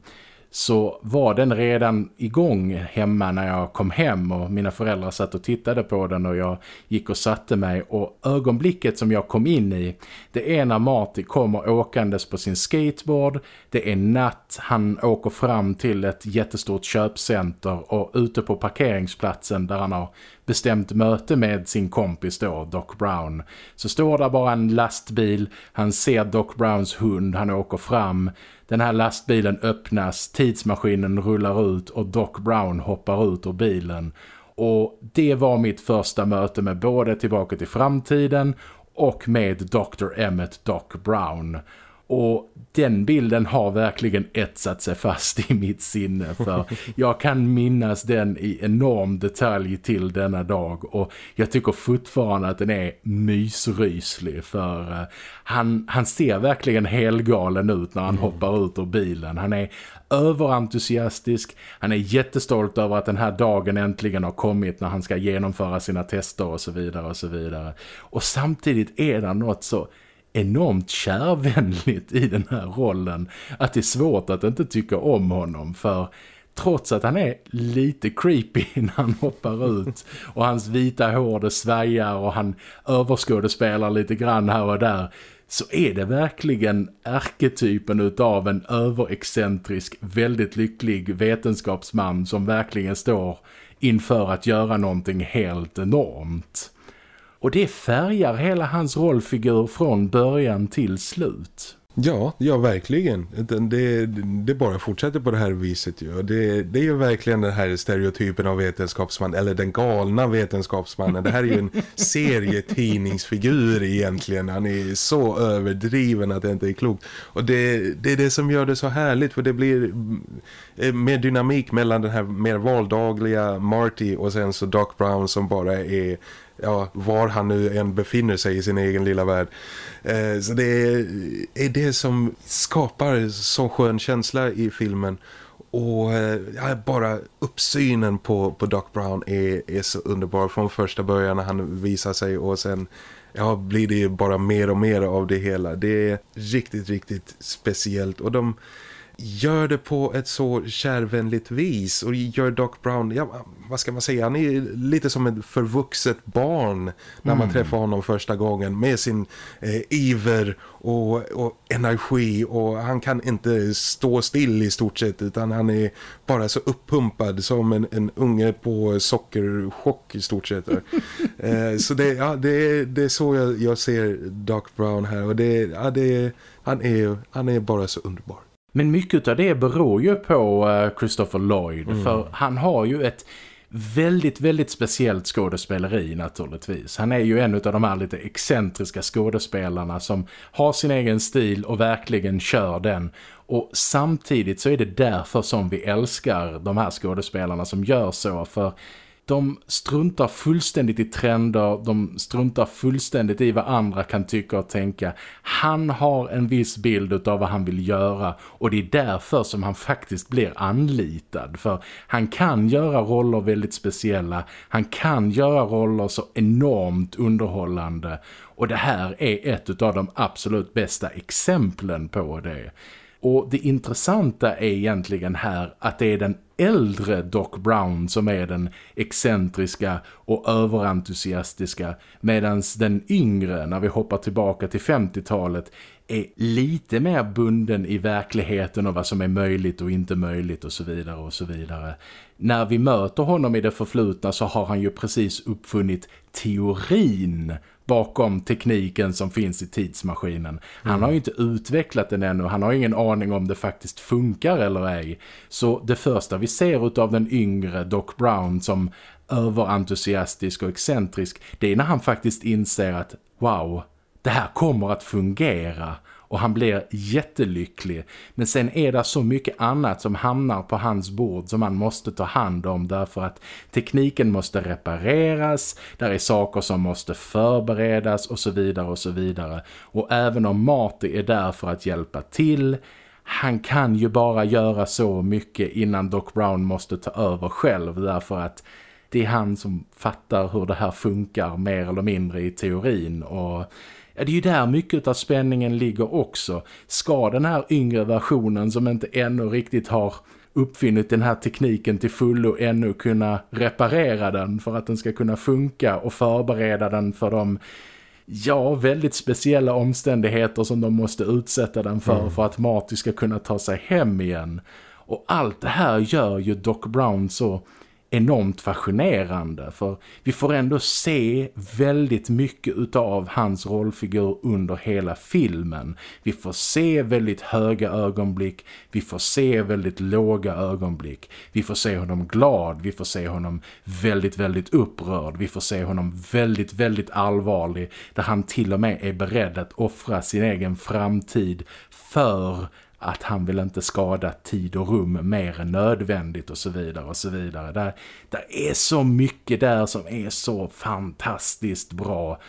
så var den redan igång hemma när jag kom hem och mina föräldrar satt och tittade på den och jag gick och satte mig och ögonblicket som jag kom in i det är när Marty kommer åkandes på sin skateboard det är natt, han åker fram till ett jättestort köpcenter och ute på parkeringsplatsen där han har bestämt möte med sin kompis då, Doc Brown. Så står där bara en lastbil, han ser Doc Browns hund, han åker fram. Den här lastbilen öppnas, tidsmaskinen rullar ut och Doc Brown hoppar ut ur bilen. Och det var mitt första möte med både Tillbaka till framtiden och med Dr. Emmett Doc Brown. Och den bilden har verkligen etsat sig fast i mitt sinne för jag kan minnas den i enorm detalj till denna dag och jag tycker fortfarande att den är mysryslig för uh, han, han ser verkligen helgalen ut när han mm. hoppar ut ur bilen. Han är överentusiastisk, han är jättestolt över att den här dagen äntligen har kommit när han ska genomföra sina tester och så vidare och så vidare. Och samtidigt är det något så enormt kärvänligt i den här rollen att det är svårt att inte tycka om honom för trots att han är lite creepy när han hoppar ut och hans vita hår det svajar och han överskådespelar lite grann här och där så är det verkligen ärketypen utav en överexcentrisk, väldigt lycklig vetenskapsman som verkligen står inför att göra någonting helt enormt. Och det färgar hela hans rollfigur från början till slut. Ja, ja verkligen. Det, det bara fortsätter på det här viset. Ju. Det, det är ju verkligen den här stereotypen av vetenskapsman, eller den galna vetenskapsmannen. Det här är ju en serietidningsfigur egentligen. Han är så överdriven att det inte är klokt. Och det, det är det som gör det så härligt, för det blir eh, mer dynamik mellan den här mer vardagliga Marty och sen så Doc Brown som bara är ja, var han nu än befinner sig i sin egen lilla värld. Eh, så det är, är, det som skapar så skön känsla i filmen. Och eh, ja, bara uppsynen på, på Doc Brown är, är så underbar från första början när han visar sig och sen ja, blir det bara mer och mer av det hela. Det är riktigt, riktigt speciellt och de gör det på ett så kärvänligt vis och gör Doc Brown, ja, vad ska man säga, han är lite som ett förvuxet barn när man mm. träffar honom första gången med sin eh, iver och, och, energi och han kan inte stå still i stort sett utan han är bara så uppumpad som en, en unge på sockerchock i stort sett. eh, så det, ja, det, det är så jag, jag ser Doc Brown här och det, ja, det, han, är, han är bara så underbar. Men mycket av det beror ju på eh, Christopher Lloyd. Mm. För han har ju ett väldigt, väldigt speciellt skådespeleri naturligtvis. Han är ju en av de här lite excentriska skådespelarna som har sin egen stil och verkligen kör den. Och samtidigt så är det därför som vi älskar de här skådespelarna som gör så. För de struntar fullständigt i trender, de struntar fullständigt i vad andra kan tycka och tänka. Han har en viss bild av vad han vill göra och det är därför som han faktiskt blir anlitad. För han kan göra roller väldigt speciella, han kan göra roller så enormt underhållande och det här är ett av de absolut bästa exemplen på det. Och det intressanta är egentligen här att det är den äldre Doc Brown som är den excentriska och överentusiastiska medan den yngre, när vi hoppar tillbaka till 50-talet, är lite mer bunden i verkligheten och vad som är möjligt och inte möjligt och så vidare och så vidare. När vi möter honom i det förflutna så har han ju precis uppfunnit teorin bakom tekniken som finns i tidsmaskinen. Han mm. har ju inte utvecklat den ännu, han har ingen aning om det faktiskt funkar eller ej. Så det första vi ser av den yngre Doc Brown som överentusiastisk och excentrisk, det är när han faktiskt inser att wow, det här kommer att fungera och han blir jättelycklig. Men sen är det så mycket annat som hamnar på hans bord som han måste ta hand om därför att tekniken måste repareras, där är saker som måste förberedas och så vidare och så vidare. Och även om Marty är där för att hjälpa till han kan ju bara göra så mycket innan Doc Brown måste ta över själv därför att det är han som fattar hur det här funkar mer eller mindre i teorin och Ja, det är ju där mycket av spänningen ligger också. Ska den här yngre versionen som inte ännu riktigt har uppfinnit den här tekniken till fullo ännu kunna reparera den för att den ska kunna funka och förbereda den för de ja, väldigt speciella omständigheter som de måste utsätta den för mm. för att Marty ska kunna ta sig hem igen. Och allt det här gör ju Doc Brown så enormt fascinerande för vi får ändå se väldigt mycket utav hans rollfigur under hela filmen. Vi får se väldigt höga ögonblick, vi får se väldigt låga ögonblick. Vi får se honom glad, vi får se honom väldigt, väldigt upprörd. Vi får se honom väldigt, väldigt allvarlig där han till och med är beredd att offra sin egen framtid för att han vill inte skada tid och rum mer än nödvändigt och så vidare och så vidare. Där, där är så mycket där som är så fantastiskt bra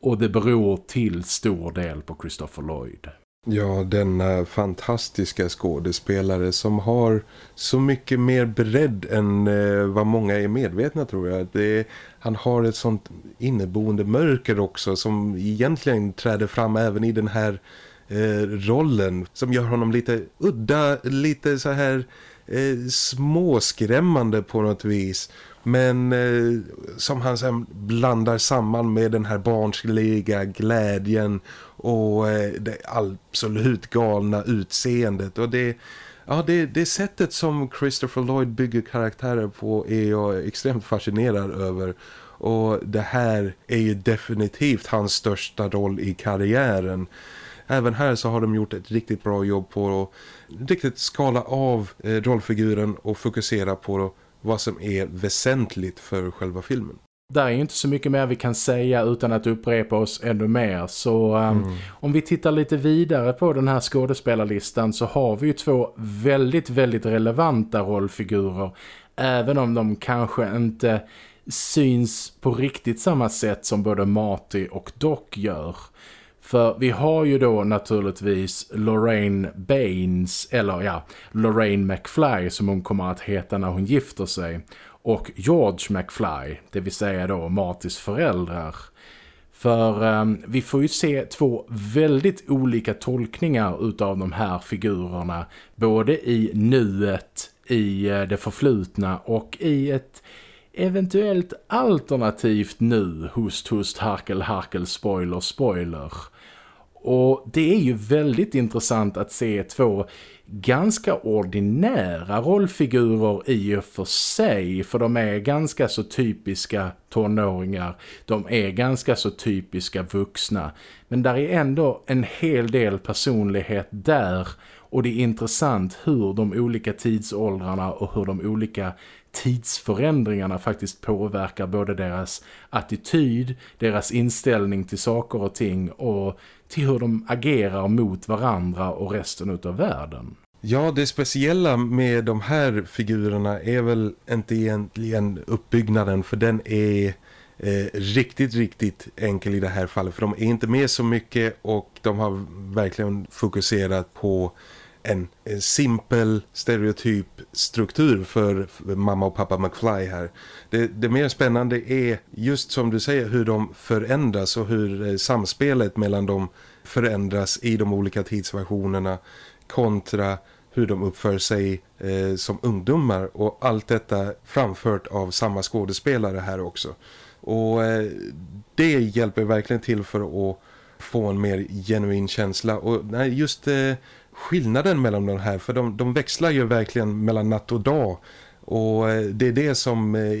och det beror till stor del på Christopher Lloyd. Ja, denna fantastiska skådespelare som har så mycket mer bredd än eh, vad många är medvetna tror jag. Det, han har ett sånt inneboende mörker också som egentligen träder fram även i den här eh, rollen som gör honom lite udda, lite så här eh, småskrämmande på något vis. Men eh, som han sen blandar samman med den här barnsliga glädjen och eh, det absolut galna utseendet. Och det, ja, det, det sättet som Christopher Lloyd bygger karaktärer på är jag extremt fascinerad över. Och det här är ju definitivt hans största roll i karriären även här så har de gjort ett riktigt bra jobb på att riktigt skala av eh, rollfiguren och fokusera på vad som är väsentligt för själva filmen. Där är ju inte så mycket mer vi kan säga utan att upprepa oss ännu mer. Så um, mm. om vi tittar lite vidare på den här skådespelarlistan så har vi ju två väldigt, väldigt relevanta rollfigurer. Även om de kanske inte syns på riktigt samma sätt som både Marty och Doc gör. För vi har ju då naturligtvis Lorraine Baines, eller ja, Lorraine McFly som hon kommer att heta när hon gifter sig. Och George McFly, det vill säga då Martys föräldrar. För eh, vi får ju se två väldigt olika tolkningar utav de här figurerna. Både i nuet, i eh, det förflutna och i ett eventuellt alternativt nu. Host, host, harkel, harkel, spoiler, spoiler. Och det är ju väldigt intressant att se två ganska ordinära rollfigurer i och för sig. För de är ganska så typiska tonåringar. De är ganska så typiska vuxna. Men där är ändå en hel del personlighet där. Och det är intressant hur de olika tidsåldrarna och hur de olika tidsförändringarna faktiskt påverkar både deras attityd, deras inställning till saker och ting och till hur de agerar mot varandra och resten av världen. Ja, det speciella med de här figurerna är väl inte egentligen uppbyggnaden för den är eh, riktigt, riktigt enkel i det här fallet. För de är inte med så mycket och de har verkligen fokuserat på en, en simpel stereotyp struktur för, mamma och pappa McFly här. Det, det mer spännande är just som du säger hur de förändras och hur eh, samspelet mellan dem förändras i de olika tidsversionerna kontra hur de uppför sig eh, som ungdomar och allt detta framfört av samma skådespelare här också. Och eh, det hjälper verkligen till för att få en mer genuin känsla och nej, just eh, skillnaden mellan de här för de, de växlar ju verkligen mellan natt och dag och eh, det är det som eh,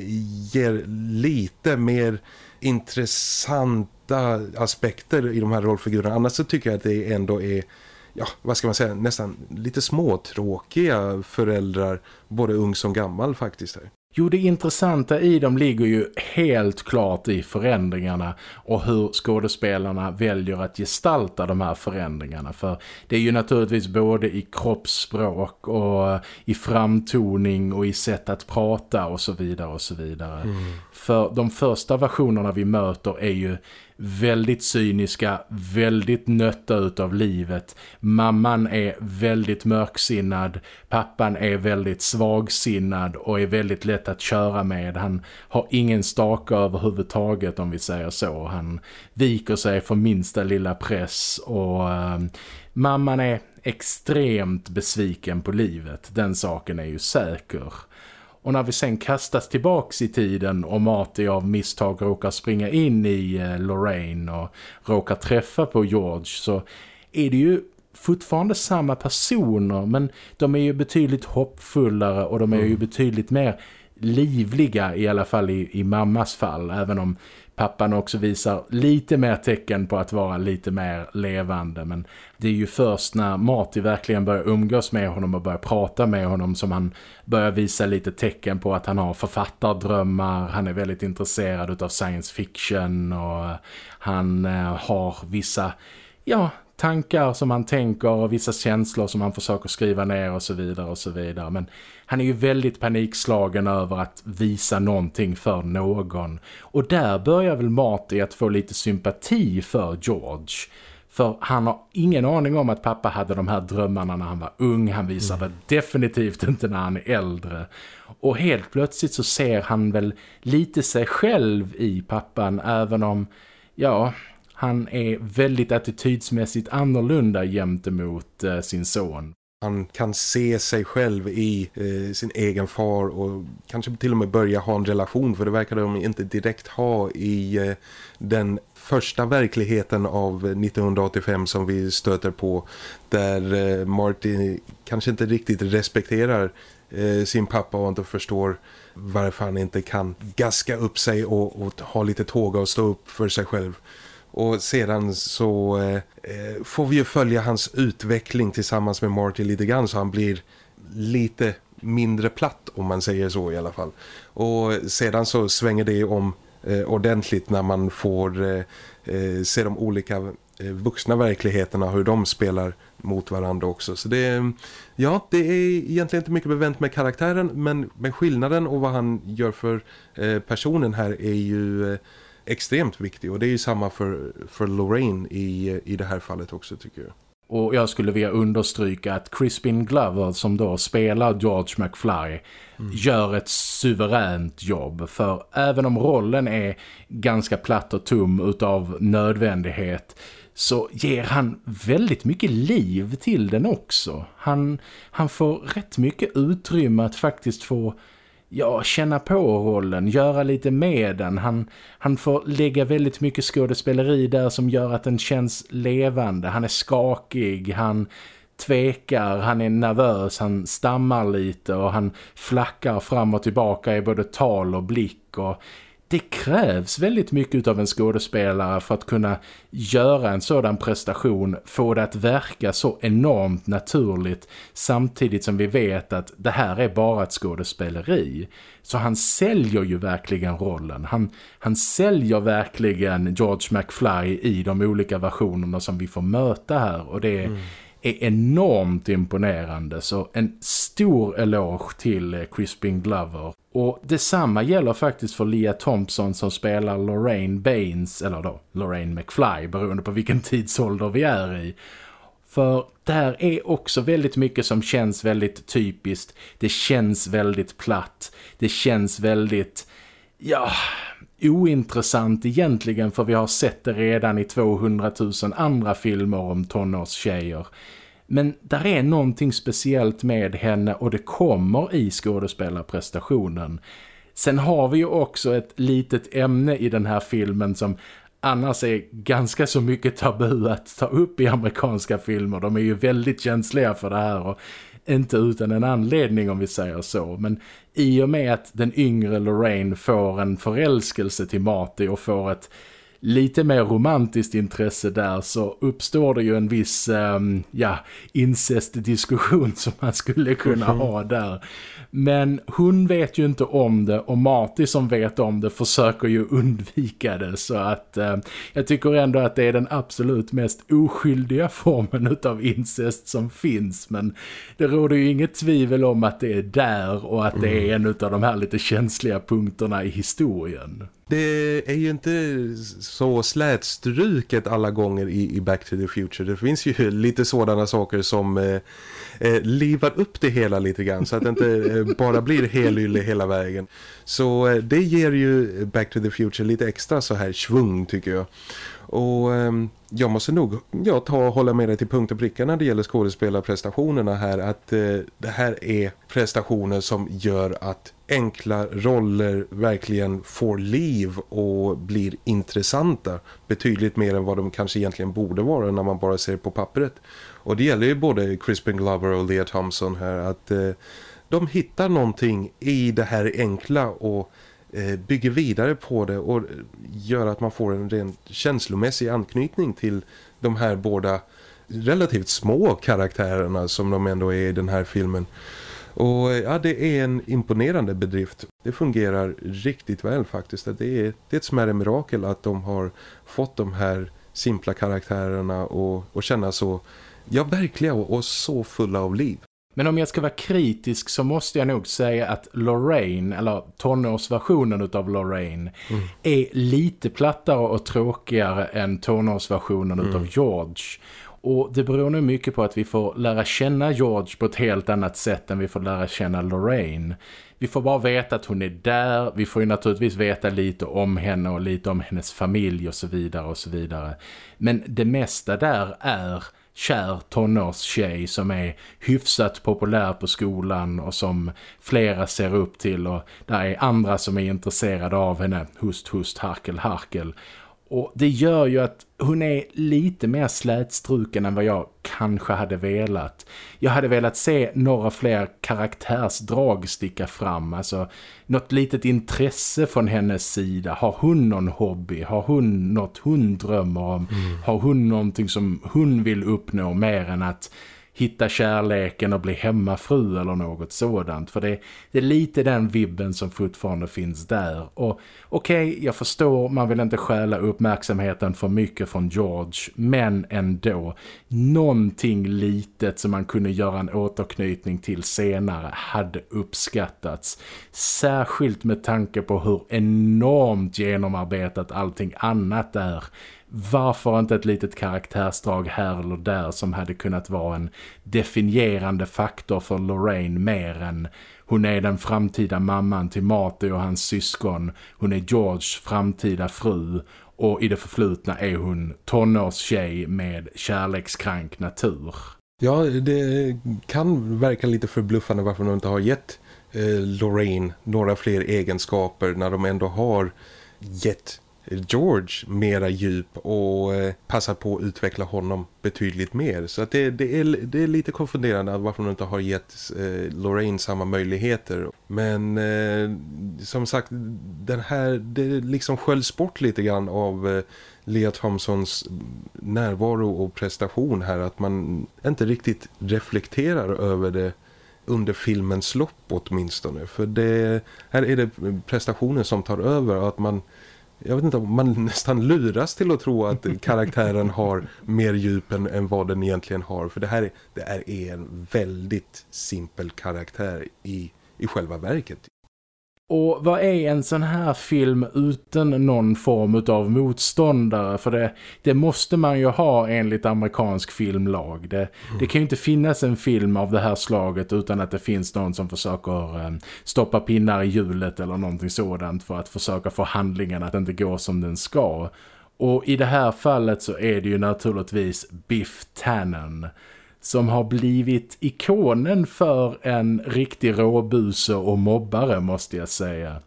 ger lite mer intressanta aspekter i de här rollfigurerna. Annars så tycker jag att det ändå är ja, vad ska man säga, nästan lite småtråkiga föräldrar, både ung som gammal faktiskt här. Jo, det intressanta i dem ligger ju helt klart i förändringarna och hur skådespelarna väljer att gestalta de här förändringarna. För det är ju naturligtvis både i kroppsspråk och i framtoning och i sätt att prata och så vidare och så vidare. Mm. För de första versionerna vi möter är ju väldigt cyniska, väldigt nötta utav livet. Mamman är väldigt mörksinnad, pappan är väldigt svagsinnad och är väldigt lätt att köra med. Han har ingen staka överhuvudtaget om vi säger så. Han viker sig för minsta lilla press och äh, mamman är extremt besviken på livet. Den saken är ju säker. Och när vi sen kastas tillbaks i tiden och Marty av misstag råkar springa in i eh, Lorraine och råkar träffa på George så är det ju fortfarande samma personer men de är ju betydligt hoppfullare och de är ju mm. betydligt mer livliga i alla fall i, i mammas fall. Även om pappan också visar lite mer tecken på att vara lite mer levande. Men det är ju först när Marty verkligen börjar umgås med honom och börjar prata med honom som han börjar visa lite tecken på att han har författardrömmar. Han är väldigt intresserad av science fiction och han eh, har vissa, ja tankar som han tänker och vissa känslor som han försöker skriva ner och så vidare och så vidare. Men han är ju väldigt panikslagen över att visa någonting för någon. Och där börjar väl Marty att få lite sympati för George. För han har ingen aning om att pappa hade de här drömmarna när han var ung. Han visar mm. definitivt inte när han är äldre. Och helt plötsligt så ser han väl lite sig själv i pappan även om, ja, han är väldigt attitydsmässigt annorlunda gentemot eh, sin son. Han kan se sig själv i eh, sin egen far och kanske till och med börja ha en relation för det verkar de inte direkt ha i eh, den första verkligheten av 1985 som vi stöter på där eh, Martin Marty kanske inte riktigt respekterar eh, sin pappa och inte förstår varför han inte kan gaska upp sig och, och ha lite tåga och stå upp för sig själv. Och sedan så eh, eh får vi ju följa hans utveckling tillsammans med Marty lite grann så han blir lite mindre platt om man säger så i alla fall. Och sedan så svänger det om Eh, ordentligt när man får eh, eh, se de olika eh, vuxna verkligheterna, hur de spelar mot varandra också. Så det, ja, det är egentligen inte mycket bevänt med karaktären men, men skillnaden och vad han gör för eh, personen här är ju eh, extremt viktig och det är ju samma för, för Lorraine i, i det här fallet också tycker jag. Och jag skulle vilja understryka att Crispin Glover som då spelar George McFly mm. gör ett suveränt jobb. För även om rollen är ganska platt och tom utav nödvändighet så ger han väldigt mycket liv till den också. Han, han får rätt mycket utrymme att faktiskt få ja, känna på rollen, göra lite med den. Han, han får lägga väldigt mycket skådespeleri där som gör att den känns levande. Han är skakig, han tvekar, han är nervös, han stammar lite och han flackar fram och tillbaka i både tal och blick och det krävs väldigt mycket av en skådespelare för att kunna göra en sådan prestation, få det att verka så enormt naturligt samtidigt som vi vet att det här är bara ett skådespeleri. Så han säljer ju verkligen rollen. Han, han säljer verkligen George McFly i de olika versionerna som vi får möta här och det är mm är enormt imponerande så en stor eloge till eh, Crispin Glover. Och detsamma gäller faktiskt för Leah Thompson som spelar Lorraine Baines, eller då Lorraine McFly beroende på vilken tidsålder vi är i. För där är också väldigt mycket som känns väldigt typiskt. Det känns väldigt platt. Det känns väldigt, ja, ointressant egentligen för vi har sett det redan i 200 000 andra filmer om tonårstjejer. Men där är någonting speciellt med henne och det kommer i skådespelarprestationen. Sen har vi ju också ett litet ämne i den här filmen som annars är ganska så mycket tabu att ta upp i amerikanska filmer. De är ju väldigt känsliga för det här och inte utan en anledning om vi säger så. Men i och med att den yngre Lorraine får en förälskelse till Marty och får ett lite mer romantiskt intresse där så uppstår det ju en viss um, ja, incestdiskussion som man skulle kunna mm -hmm. ha där. Men hon vet ju inte om det och Marty som vet om det försöker ju undvika det så att eh, jag tycker ändå att det är den absolut mest oskyldiga formen av incest som finns men det råder ju inget tvivel om att det är där och att det är mm. en av de här lite känsliga punkterna i historien. Det är ju inte så slätstruket alla gånger i, i Back to the Future. Det finns ju lite sådana saker som eh, eh, livar upp det hela lite grann så att det inte eh, bara blir helylle hela vägen. Så eh, det ger ju Back to the Future lite extra så här svung tycker jag. Och ehm, jag måste nog ja, ta och hålla med dig till punkt och pricka när det gäller skådespelarprestationerna här. Att eh, det här är prestationer som gör att enkla roller verkligen får liv och blir intressanta. Betydligt mer än vad de kanske egentligen borde vara när man bara ser på pappret. Och det gäller ju både Crispin Glover och Leah Thompson här att... Eh, de hittar någonting i det här enkla och Eh, bygger vidare på det och gör att man får en rent känslomässig anknytning till de här båda relativt små karaktärerna som de ändå är i den här filmen. Och ja, det är en imponerande bedrift. Det fungerar riktigt väl faktiskt. Det är, det är ett smärre mirakel att de har fått de här simpla karaktärerna och, och känna så ja, verkliga och, och så fulla av liv. Men om jag ska vara kritisk så måste jag nog säga att Lorraine, eller tonårsversionen av Lorraine, mm. är lite plattare och tråkigare än tonårsversionen mm. av George. Och det beror nog mycket på att vi får lära känna George på ett helt annat sätt än vi får lära känna Lorraine. Vi får bara veta att hon är där. Vi får ju naturligtvis veta lite om henne och lite om hennes familj och så vidare och så vidare. Men det mesta där är kär tonårstjej som är hyfsat populär på skolan och som flera ser upp till och där är andra som är intresserade av henne. Hust, hust, harkel, harkel. Och det gör ju att hon är lite mer slätstruken än vad jag kanske hade velat. Jag hade velat se några fler karaktärsdrag sticka fram. Alltså något litet intresse från hennes sida. Har hon någon hobby? Har hon något hon drömmer om? Mm. Har hon någonting som hon vill uppnå mer än att hitta kärleken och bli hemmafru eller något sådant. För det, det är lite den vibben som fortfarande finns där. Och okej, okay, jag förstår, man vill inte stjäla uppmärksamheten för mycket från George. Men ändå, någonting litet som man kunde göra en återknytning till senare hade uppskattats. Särskilt med tanke på hur enormt genomarbetat allting annat är varför inte ett litet karaktärsdrag här eller där som hade kunnat vara en definierande faktor för Lorraine mer än hon är den framtida mamman till Marty och hans syskon. Hon är Georges framtida fru och i det förflutna är hon tonårstjej med kärlekskrank natur. Ja, det kan verka lite förbluffande varför de inte har gett eh, Lorraine några fler egenskaper när de ändå har gett George mera djup och eh, passar på att utveckla honom betydligt mer. Så att det, det, är, det är lite konfunderande varför de inte har gett eh, Lorraine samma möjligheter. Men eh, som sagt, den här, det liksom sköljs bort lite grann av eh, Lea Thompsons närvaro och prestation här. Att man inte riktigt reflekterar över det under filmens lopp åtminstone. För det, här är det prestationen som tar över att man jag vet inte om man nästan luras till att tro att karaktären har mer djup än, än vad den egentligen har. För det här är, det är en väldigt simpel karaktär i, i själva verket. Och vad är en sån här film utan någon form av motståndare? För det, det måste man ju ha enligt amerikansk filmlag. Det, mm. det kan ju inte finnas en film av det här slaget utan att det finns någon som försöker eh, stoppa pinnar i hjulet eller någonting sådant för att försöka få handlingen att inte gå som den ska. Och i det här fallet så är det ju naturligtvis Biff Tannen- som har blivit ikonen för en riktig råbuse och mobbare måste jag säga.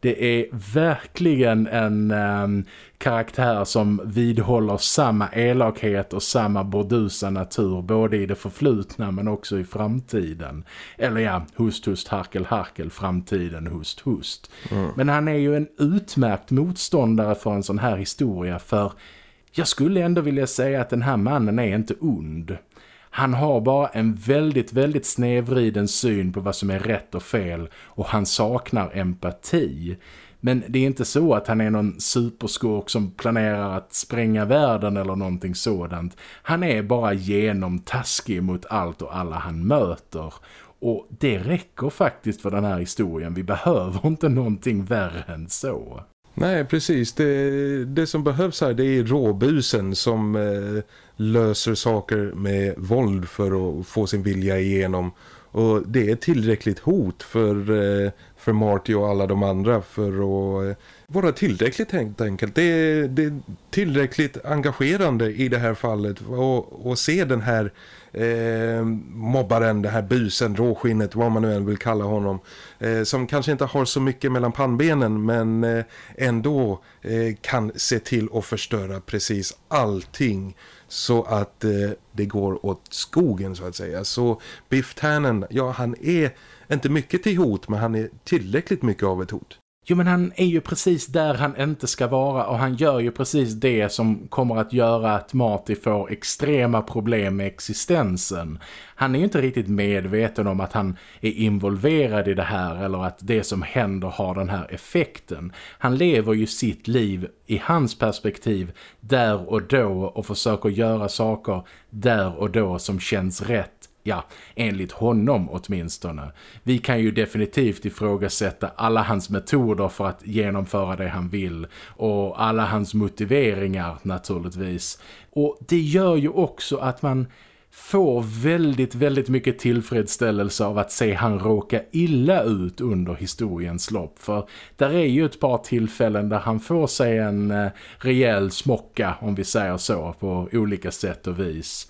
Det är verkligen en um, karaktär som vidhåller samma elakhet och samma bordusa natur både i det förflutna men också i framtiden. Eller ja, hust, hust, harkel, harkel, framtiden, hust, hust. Mm. Men han är ju en utmärkt motståndare för en sån här historia för jag skulle ändå vilja säga att den här mannen är inte ond. Han har bara en väldigt, väldigt snevriden syn på vad som är rätt och fel och han saknar empati. Men det är inte så att han är någon superskurk som planerar att spränga världen eller någonting sådant. Han är bara genomtaskig mot allt och alla han möter. Och det räcker faktiskt för den här historien. Vi behöver inte någonting värre än så. Nej, precis. Det, det som behövs här det är råbusen som eh, löser saker med våld för att få sin vilja igenom. Och det är tillräckligt hot för, eh, för Marty och alla de andra för att eh, vara tillräckligt helt enkelt. Det är, det är tillräckligt engagerande i det här fallet och, och se den här eh, mobbaren, det här busen, råskinnet, vad man nu än vill kalla honom. Eh, som kanske inte har så mycket mellan pannbenen men eh, ändå eh, kan se till att förstöra precis allting så att eh, det går åt skogen så att säga. Så Biff Tannen, ja han är inte mycket till hot men han är tillräckligt mycket av ett hot. Jo men han är ju precis där han inte ska vara och han gör ju precis det som kommer att göra att Marty får extrema problem med existensen. Han är ju inte riktigt medveten om att han är involverad i det här eller att det som händer har den här effekten. Han lever ju sitt liv i hans perspektiv där och då och försöker göra saker där och då som känns rätt Ja, enligt honom åtminstone. Vi kan ju definitivt ifrågasätta alla hans metoder för att genomföra det han vill. Och alla hans motiveringar naturligtvis. Och det gör ju också att man får väldigt, väldigt mycket tillfredsställelse av att se han råka illa ut under historiens lopp. För där är ju ett par tillfällen där han får sig en eh, rejäl smocka, om vi säger så, på olika sätt och vis.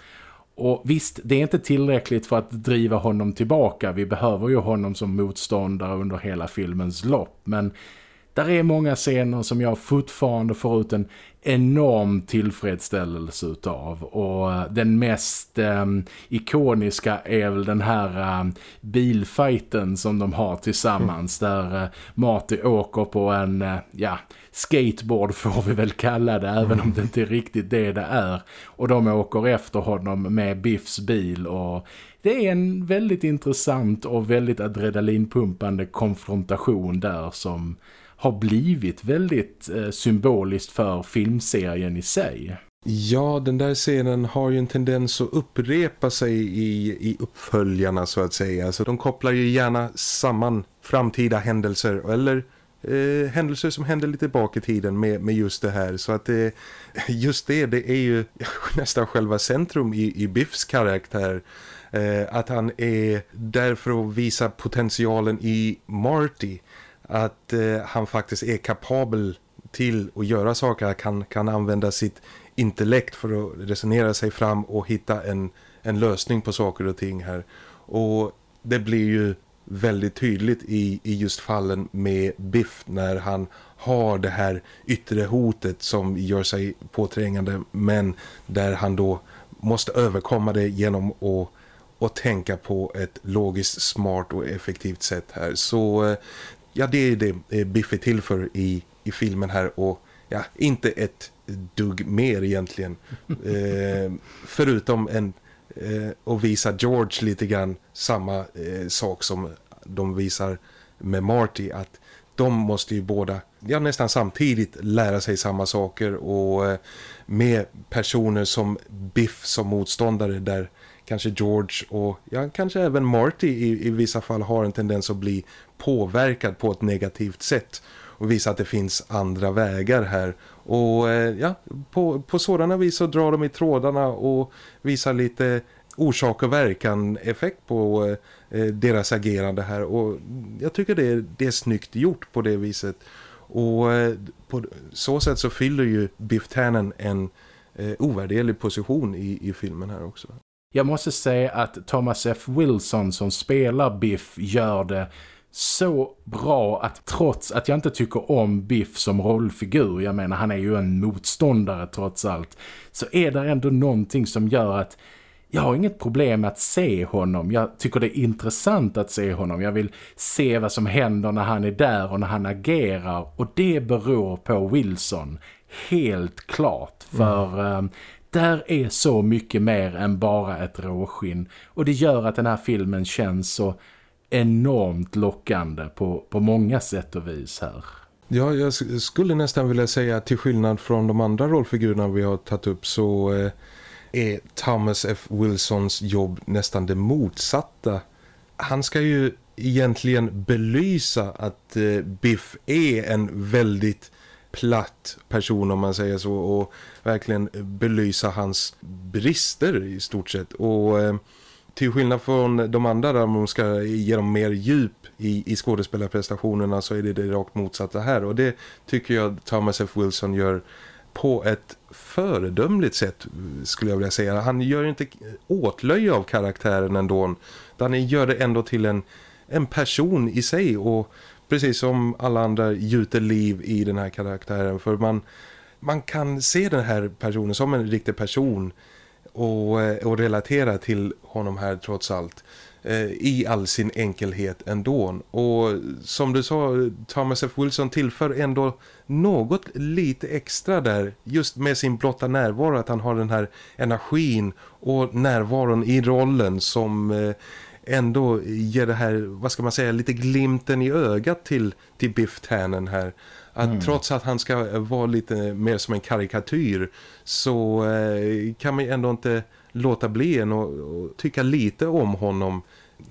Och visst, det är inte tillräckligt för att driva honom tillbaka. Vi behöver ju honom som motståndare under hela filmens lopp. Men där är många scener som jag fortfarande får ut en enorm tillfredsställelse utav och eh, den mest eh, ikoniska är väl den här eh, bilfighten som de har tillsammans mm. där eh, Marty åker på en eh, ja, skateboard får vi väl kalla det även om det inte är riktigt det det är och de åker efter honom med Biffs bil och det är en väldigt intressant och väldigt adrenalinpumpande konfrontation där som har blivit väldigt eh, symboliskt för filmserien i sig. Ja, den där scenen har ju en tendens att upprepa sig i, i uppföljarna så att säga. Så de kopplar ju gärna samman framtida händelser eller eh, händelser som händer lite bak i tiden med, med just det här. Så att det, just det, det är ju nästan själva centrum i, i Biffs karaktär. Eh, att han är där för att visa potentialen i Marty att eh, han faktiskt är kapabel till att göra saker. kan, kan använda sitt intellekt för att resonera sig fram och hitta en, en lösning på saker och ting här. Och det blir ju väldigt tydligt i, i just fallen med Biff när han har det här yttre hotet som gör sig påträngande men där han då måste överkomma det genom att och tänka på ett logiskt, smart och effektivt sätt här. Så eh, ja, det är det eh, Biff är till för i, i filmen här och ja, inte ett dugg mer egentligen. eh, förutom en eh, och visa George lite grann samma eh, sak som de visar med Marty att de måste ju båda ja, nästan samtidigt lära sig samma saker och eh, med personer som Biff som motståndare där kanske George och ja, kanske även Marty i, i vissa fall har en tendens att bli påverkad på ett negativt sätt och visa att det finns andra vägar här. Och eh, ja, på, på sådana vis så drar de i trådarna och visar lite orsak och verkan effekt på eh, eh, deras agerande här. Och jag tycker det är, det är snyggt gjort på det viset. Och eh, på så sätt så fyller ju Biff Tannen en eh, ovärderlig position i, i filmen här också. Jag måste säga att Thomas F. Wilson som spelar Biff gör det så bra att trots att jag inte tycker om Biff som rollfigur, jag menar han är ju en motståndare trots allt, så är det ändå någonting som gör att jag har inget problem att se honom. Jag tycker det är intressant att se honom. Jag vill se vad som händer när han är där och när han agerar. Och det beror på Wilson. Helt klart. För mm. Där är så mycket mer än bara ett råskinn. Och det gör att den här filmen känns så enormt lockande på, på många sätt och vis här. Ja, jag skulle nästan vilja säga att till skillnad från de andra rollfigurerna vi har tagit upp så eh, är Thomas F. Wilsons jobb nästan det motsatta. Han ska ju egentligen belysa att eh, Biff är en väldigt platt person om man säger så och verkligen belysa hans brister i stort sett och eh, till skillnad från de andra där man ska ge dem mer djup i, i skådespelarprestationerna så är det det rakt motsatta här och det tycker jag Thomas F. Wilson gör på ett föredömligt sätt skulle jag vilja säga. Han gör inte åtlöje av karaktären ändå. Han gör det ändå till en, en person i sig och precis som alla andra gjuter liv i den här karaktären. För man, man kan se den här personen som en riktig person och, eh, och relatera till honom här trots allt eh, i all sin enkelhet ändå. Och som du sa, Thomas F. Wilson tillför ändå något lite extra där just med sin blotta närvaro att han har den här energin och närvaron i rollen som eh, ändå ger det här, vad ska man säga, lite glimten i ögat till, till Biff Tannen här. Att mm. trots att han ska vara lite mer som en karikatyr så eh, kan man ju ändå inte låta bli en och, och tycka lite om honom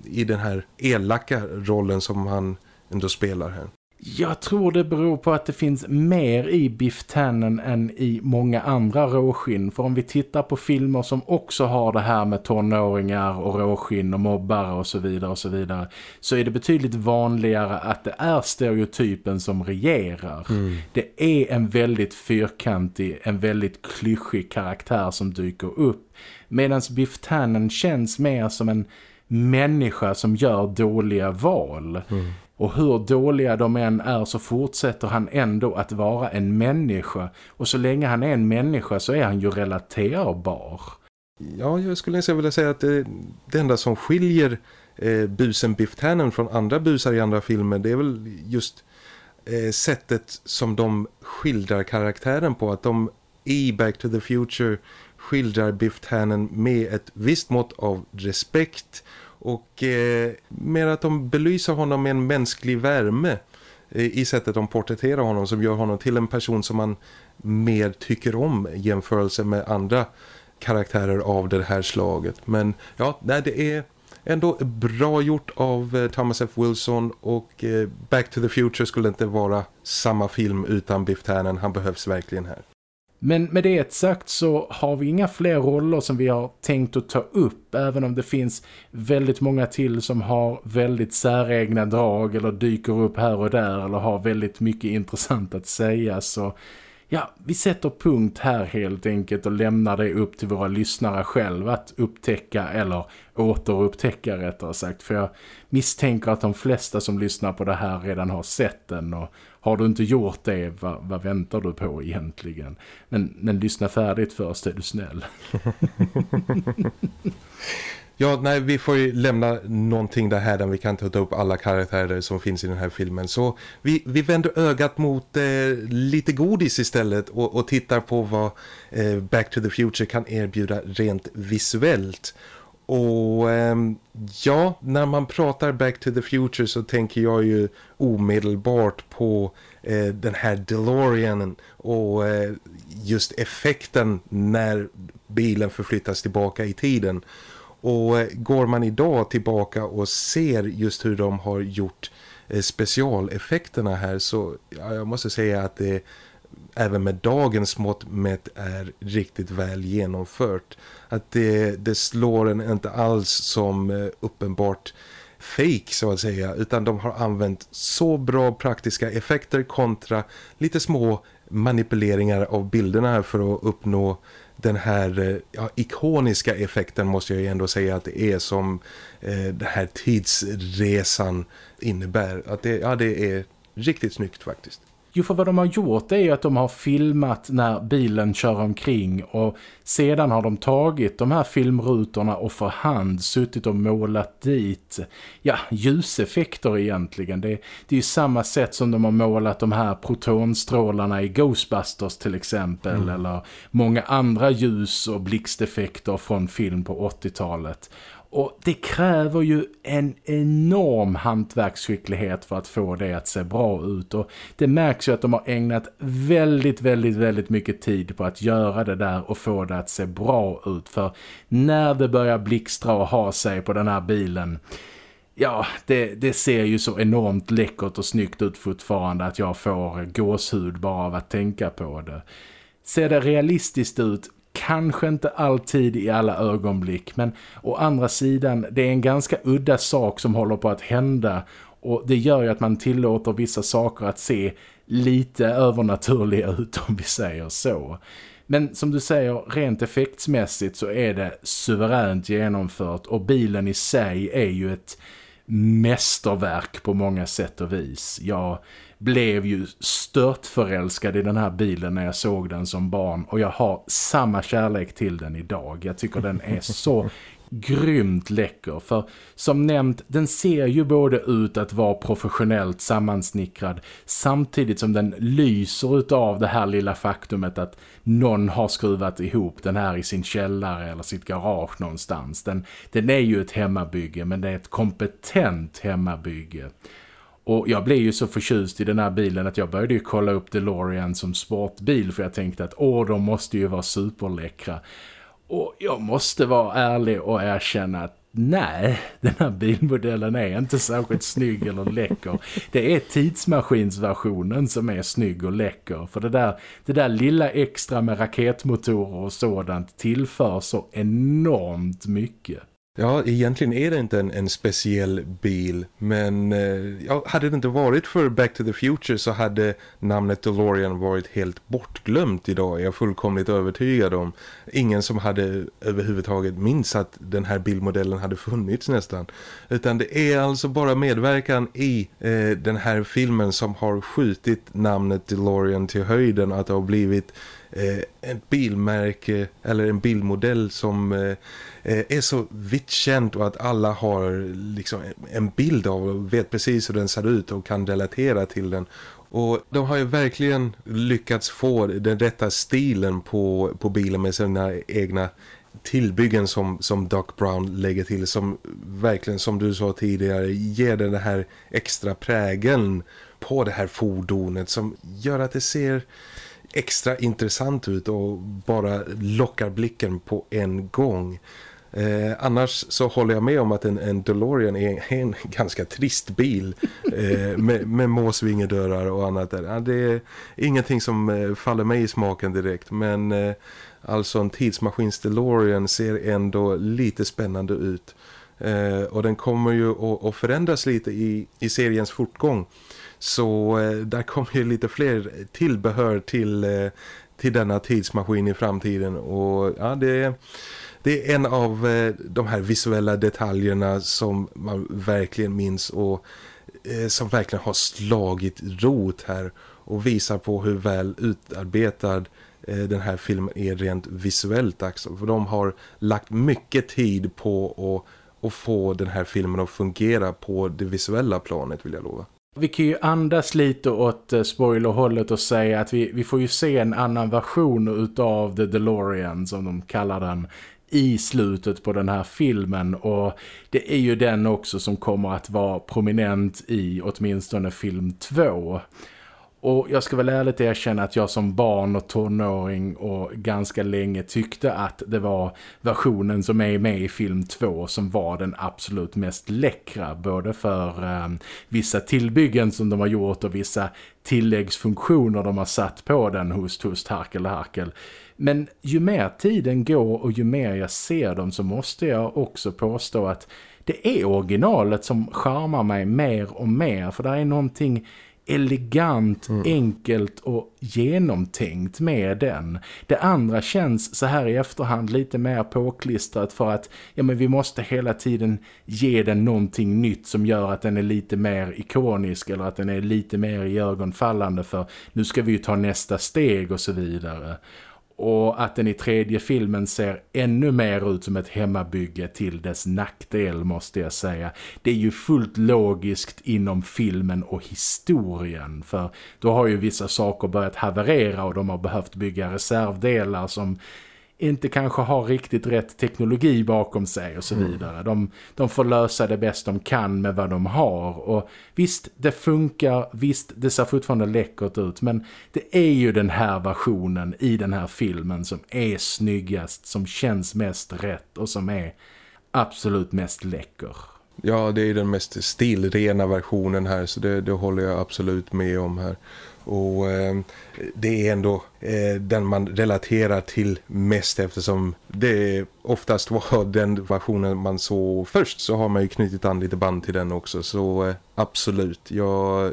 i den här elaka rollen som han ändå spelar här. Jag tror det beror på att det finns mer i Biff Tannen än i många andra råskinn. För om vi tittar på filmer som också har det här med tonåringar och råskinn och mobbare och så vidare och så vidare. Så är det betydligt vanligare att det är stereotypen som regerar. Mm. Det är en väldigt fyrkantig, en väldigt klyschig karaktär som dyker upp. Medan Biff Tannen känns mer som en människa som gör dåliga val. Mm. Och hur dåliga de än är så fortsätter han ändå att vara en människa. Och så länge han är en människa så är han ju relaterbar. Ja, jag skulle nästan vilja säga att det, det enda som skiljer eh, busen Biff Tannen från andra busar i andra filmer det är väl just eh, sättet som de skildrar karaktären på. Att de i Back to the Future skildrar Biff Tannen med ett visst mått av respekt och eh, mer att de belyser honom med en mänsklig värme eh, i sättet de porträtterar honom som gör honom till en person som man mer tycker om i jämförelse med andra karaktärer av det här slaget. Men ja, nej, det är ändå bra gjort av eh, Thomas F. Wilson och eh, Back to the Future skulle inte vara samma film utan Biff Tannen. Han behövs verkligen här. Men med det sagt så har vi inga fler roller som vi har tänkt att ta upp även om det finns väldigt många till som har väldigt säregna drag eller dyker upp här och där eller har väldigt mycket intressant att säga så ja, vi sätter punkt här helt enkelt och lämnar det upp till våra lyssnare själva att upptäcka eller återupptäcka rättare sagt. För jag misstänker att de flesta som lyssnar på det här redan har sett den och har du inte gjort det, vad, vad väntar du på egentligen? Men, men lyssna färdigt först, är du snäll. Ja, nej, vi får ju lämna någonting där här där vi kan ta upp alla karaktärer som finns i den här filmen. Så vi, vi vänder ögat mot eh, lite godis istället och, och tittar på vad eh, Back to the Future kan erbjuda rent visuellt. Och ehm, ja, när man pratar Back to the Future så tänker jag ju omedelbart på eh, den här DeLorean och eh, just effekten när bilen förflyttas tillbaka i tiden. Och eh, går man idag tillbaka och ser just hur de har gjort eh, specialeffekterna här så ja, jag måste säga att det även med dagens mått mätt är riktigt väl genomfört. Att det, det slår en inte alls som eh, uppenbart fake så att säga utan de har använt så bra praktiska effekter kontra lite små manipuleringar av bilderna här för att uppnå den här eh, ja, ikoniska effekten måste jag ju ändå säga att det är som eh, den här tidsresan innebär. Att det, ja, det är riktigt snyggt faktiskt. Jo, för vad de har gjort är att de har filmat när bilen kör omkring och sedan har de tagit de här filmrutorna och för hand suttit och målat dit ja, ljuseffekter egentligen. Det, det är ju samma sätt som de har målat de här protonstrålarna i Ghostbusters till exempel mm. eller många andra ljus- och blixteffekter från film på 80-talet. Och det kräver ju en enorm hantverksskicklighet för att få det att se bra ut. Och det märks ju att de har ägnat väldigt, väldigt, väldigt mycket tid på att göra det där och få det att se bra ut. För när det börjar blixtra och ha sig på den här bilen... Ja, det, det ser ju så enormt läckert och snyggt ut fortfarande att jag får gåshud bara av att tänka på det. Ser det realistiskt ut? Kanske inte alltid i alla ögonblick men å andra sidan det är en ganska udda sak som håller på att hända Och det gör ju att man tillåter vissa saker att se lite övernaturliga ut om vi säger så. Men som du säger, rent effektsmässigt så är det suveränt genomfört och bilen i sig är ju ett mästerverk på många sätt och vis. Jag blev ju stört förälskad i den här bilen när jag såg den som barn och jag har samma kärlek till den idag. Jag tycker den är så grymt läcker för som nämnt den ser ju både ut att vara professionellt sammansnickrad samtidigt som den lyser utav det här lilla faktumet att någon har skruvat ihop den här i sin källare eller sitt garage någonstans. Den, den är ju ett hemmabygge men det är ett kompetent hemmabygge. Och jag blev ju så förtjust i den här bilen att jag började ju kolla upp DeLorean som sportbil för jag tänkte att åh, de måste ju vara superläckra. Och jag måste vara ärlig och erkänna att nej, den här bilmodellen är inte särskilt snygg eller läcker. Det är tidsmaskinsversionen som är snygg och läcker. För det där, det där lilla extra med raketmotorer och sådant tillför så enormt mycket. Ja, egentligen är det inte en, en speciell bil men eh, ja, hade det inte varit för Back to the Future så hade namnet DeLorean varit helt bortglömt idag, Jag är fullkomligt övertygad om. Ingen som hade överhuvudtaget minns att den här bilmodellen hade funnits nästan. Utan det är alltså bara medverkan i eh, den här filmen som har skjutit namnet DeLorean till höjden att det har blivit eh, ett bilmärke eller en bilmodell som eh, eh, är så vitt känt och att alla har liksom en bild av och vet precis hur den ser ut och kan relatera till den. Och de har ju verkligen lyckats få den rätta stilen på, på bilen med sina egna tillbyggen som, som Doc Brown lägger till som verkligen som du sa tidigare ger den här extra prägeln på det här fordonet som gör att det ser extra intressant ut och bara lockar blicken på en gång. Eh, annars så håller jag med om att en, en DeLorean är en, en ganska trist bil eh, med, med måsvingedörrar och annat där. Ja, det är ingenting som eh, faller mig i smaken direkt men eh, alltså en tidsmaskins DeLorean ser ändå lite spännande ut. Eh, och den kommer ju att, att förändras lite i, i seriens fortgång. Så eh, där kommer ju lite fler tillbehör till, eh, till denna tidsmaskin i framtiden. Och ja, det är, det är en av eh, de här visuella detaljerna som man verkligen minns och som verkligen har slagit rot här och visar på hur väl utarbetad den här filmen är rent visuellt. också. För de har lagt mycket tid på att, att få den här filmen att fungera på det visuella planet vill jag lova. Vi kan ju andas lite åt eh, spoilerhållet och säga att vi, vi får ju se en annan version utav The DeLorean som de kallar den i slutet på den här filmen och det är ju den också som kommer att vara prominent i åtminstone film 2. Och jag ska väl ärligt erkänna att jag som barn och tonåring och ganska länge tyckte att det var versionen som är med i film 2 som var den absolut mest läckra. Både för eh, vissa tillbyggen som de har gjort och vissa tilläggsfunktioner de har satt på den hos Tust Harkel Harkel. Men ju mer tiden går och ju mer jag ser dem så måste jag också påstå att det är originalet som charmar mig mer och mer. För det är någonting elegant, mm. enkelt och genomtänkt med den. Det andra känns så här i efterhand lite mer påklistrat för att ja men vi måste hela tiden ge den någonting nytt som gör att den är lite mer ikonisk eller att den är lite mer i ögonfallande för nu ska vi ju ta nästa steg och så vidare och att den i tredje filmen ser ännu mer ut som ett hemmabygge till dess nackdel måste jag säga. Det är ju fullt logiskt inom filmen och historien för då har ju vissa saker börjat haverera och de har behövt bygga reservdelar som inte kanske har riktigt rätt teknologi bakom sig och så mm. vidare. De, de får lösa det bäst de kan med vad de har. Och visst, det funkar. Visst, det ser fortfarande läckert ut. Men det är ju den här versionen i den här filmen som är snyggast, som känns mest rätt och som är absolut mest läcker. Ja, det är den mest stilrena versionen här så det, det håller jag absolut med om här. Och eh, det är ändå eh, den man relaterar till mest eftersom det oftast var den versionen man såg först så har man ju knutit an lite band till den också. Så eh, absolut, jag, eh,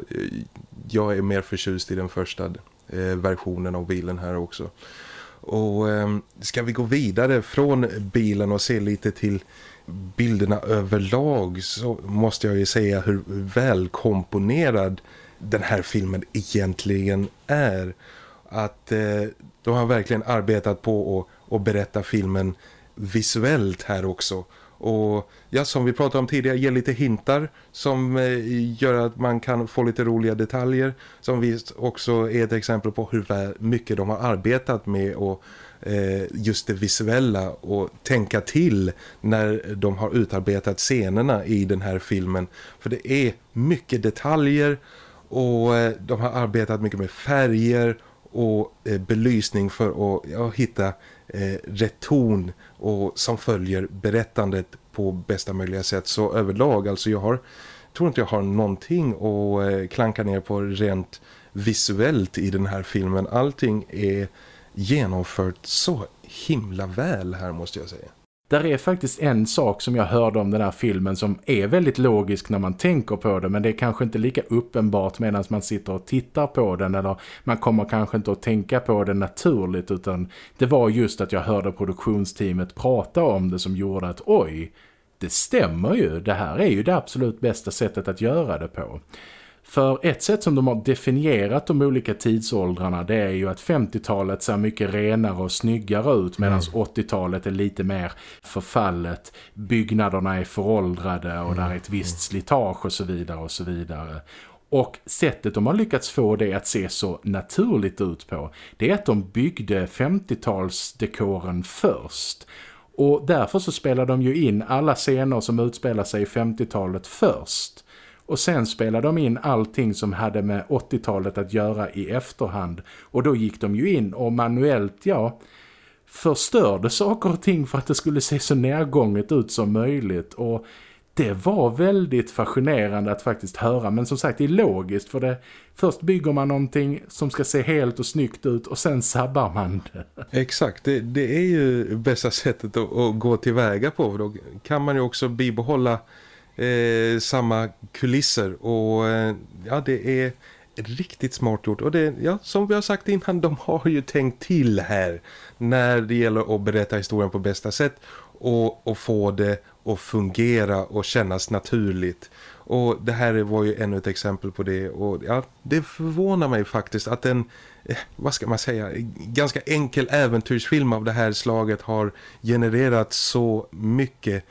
jag är mer förtjust i den första eh, versionen av bilen här också. Och eh, ska vi gå vidare från bilen och se lite till bilderna överlag så måste jag ju säga hur välkomponerad den här filmen egentligen är. Att eh, de har verkligen arbetat på att, att berätta filmen visuellt här också. Och ja, som vi pratade om tidigare, ge lite hintar som eh, gör att man kan få lite roliga detaljer. Som visst också är ett exempel på hur mycket de har arbetat med och eh, just det visuella och tänka till när de har utarbetat scenerna i den här filmen. För det är mycket detaljer och eh, de har arbetat mycket med färger och eh, belysning för att ja, hitta eh, rätt ton och som följer berättandet på bästa möjliga sätt. Så överlag, alltså jag har tror inte jag har någonting att eh, klanka ner på rent visuellt i den här filmen. Allting är genomfört så himla väl här måste jag säga. Där är faktiskt en sak som jag hörde om den här filmen som är väldigt logisk när man tänker på det men det är kanske inte lika uppenbart medan man sitter och tittar på den eller man kommer kanske inte att tänka på det naturligt utan det var just att jag hörde produktionsteamet prata om det som gjorde att oj, det stämmer ju, det här är ju det absolut bästa sättet att göra det på. För ett sätt som de har definierat de olika tidsåldrarna det är ju att 50-talet ser mycket renare och snyggare ut medan mm. 80-talet är lite mer förfallet. Byggnaderna är föråldrade och mm. där är ett visst slitage och så vidare och så vidare. Och sättet de har lyckats få det att se så naturligt ut på det är att de byggde 50-talsdekoren först. Och därför så spelar de ju in alla scener som utspelar sig i 50-talet först. Och sen spelade de in allting som hade med 80-talet att göra i efterhand. Och då gick de ju in och manuellt, ja, förstörde saker och ting för att det skulle se så närgånget ut som möjligt. Och det var väldigt fascinerande att faktiskt höra. Men som sagt, det är logiskt för det först bygger man någonting som ska se helt och snyggt ut och sen sabbar man det. Exakt, det, det är ju bästa sättet att, att gå tillväga på. För då kan man ju också bibehålla eh, samma kulisser och eh, ja det är riktigt smart gjort och det, ja, som vi har sagt innan, de har ju tänkt till här när det gäller att berätta historien på bästa sätt och, och få det att fungera och kännas naturligt. Och det här var ju ännu ett exempel på det och ja, det förvånar mig faktiskt att en, eh, vad ska man säga, ganska enkel äventyrsfilm av det här slaget har genererat så mycket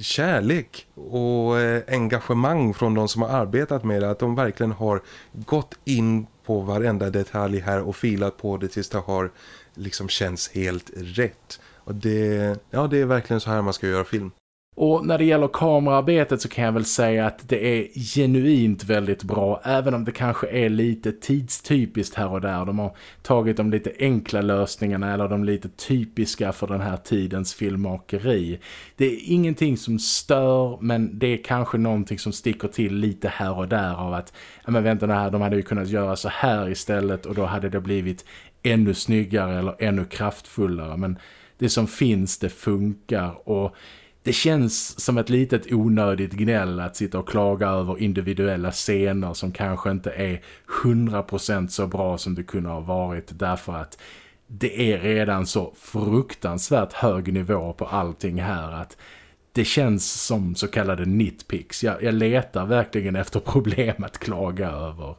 kärlek och eh, engagemang från de som har arbetat med det. Att de verkligen har gått in på varenda detalj här och filat på det tills det har liksom känns helt rätt. Och det, ja, det är verkligen så här man ska göra film. Och när det gäller kamerarbetet så kan jag väl säga att det är genuint väldigt bra även om det kanske är lite tidstypiskt här och där. De har tagit de lite enkla lösningarna eller de lite typiska för den här tidens filmmakeri. Det är ingenting som stör men det är kanske någonting som sticker till lite här och där av att ja men vänta här, de hade ju kunnat göra så här istället och då hade det blivit ännu snyggare eller ännu kraftfullare men det som finns det funkar och det känns som ett litet onödigt gnäll att sitta och klaga över individuella scener som kanske inte är 100% så bra som det kunde ha varit därför att det är redan så fruktansvärt hög nivå på allting här att det känns som så kallade nitpicks. Jag, jag letar verkligen efter problem att klaga över.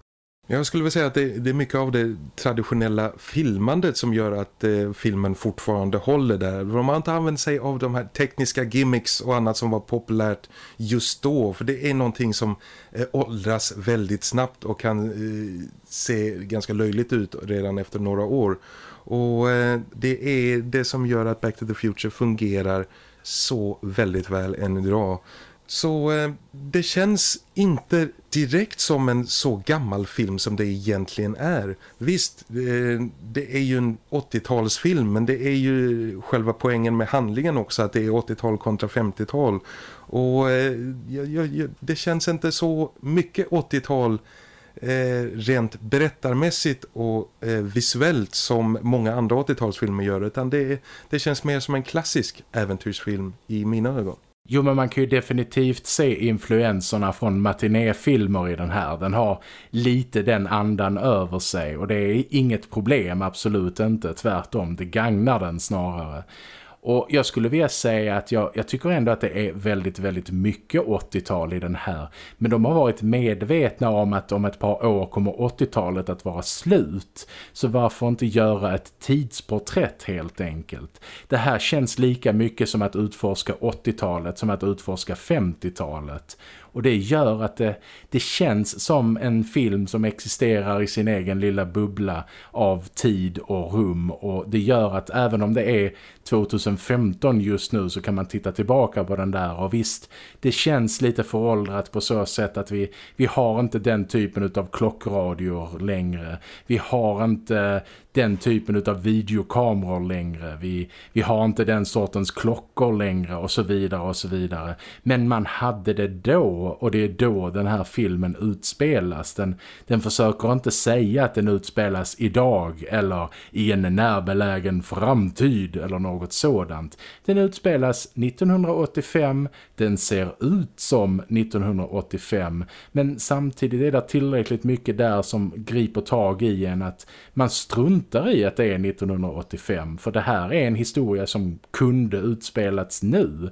Jag skulle vilja säga att det, det, är mycket av det traditionella filmandet som gör att eh, filmen fortfarande håller där. De har inte använt sig av de här tekniska gimmicks och annat som var populärt just då. För det är någonting som eh, åldras väldigt snabbt och kan eh, se ganska löjligt ut redan efter några år. Och eh, det är det som gör att Back to the Future fungerar så väldigt väl än idag. Så eh, det känns inte direkt som en så gammal film som det egentligen är. Visst, eh, det är ju en 80-talsfilm men det är ju själva poängen med handlingen också att det är 80-tal kontra 50-tal. Och eh, det känns inte så mycket 80-tal eh, rent berättarmässigt och eh, visuellt som många andra 80-talsfilmer gör utan det, det känns mer som en klassisk äventyrsfilm i mina ögon. Jo men man kan ju definitivt se influenserna från matinéfilmer i den här. Den har lite den andan över sig och det är inget problem, absolut inte. Tvärtom, det gagnar den snarare. Och jag skulle vilja säga att jag, jag tycker ändå att det är väldigt, väldigt mycket 80-tal i den här. Men de har varit medvetna om att om ett par år kommer 80-talet att vara slut. Så varför inte göra ett tidsporträtt helt enkelt? Det här känns lika mycket som att utforska 80-talet som att utforska 50-talet. Och det gör att det, det känns som en film som existerar i sin egen lilla bubbla av tid och rum. Och det gör att även om det är 2015 just nu så kan man titta tillbaka på den där. Och visst, det känns lite föråldrat på så sätt att vi, vi har inte den typen av klockradior längre. Vi har inte den typen av videokameror längre. Vi, vi har inte den sortens klockor längre och så vidare och så vidare. Men man hade det då och det är då den här filmen utspelas. Den, den försöker inte säga att den utspelas idag eller i en närbelägen framtid eller något sådant. Den utspelas 1985, den ser ut som 1985 men samtidigt är det tillräckligt mycket där som griper tag i en att man struntar i att det är 1985 för det här är en historia som kunde utspelats nu.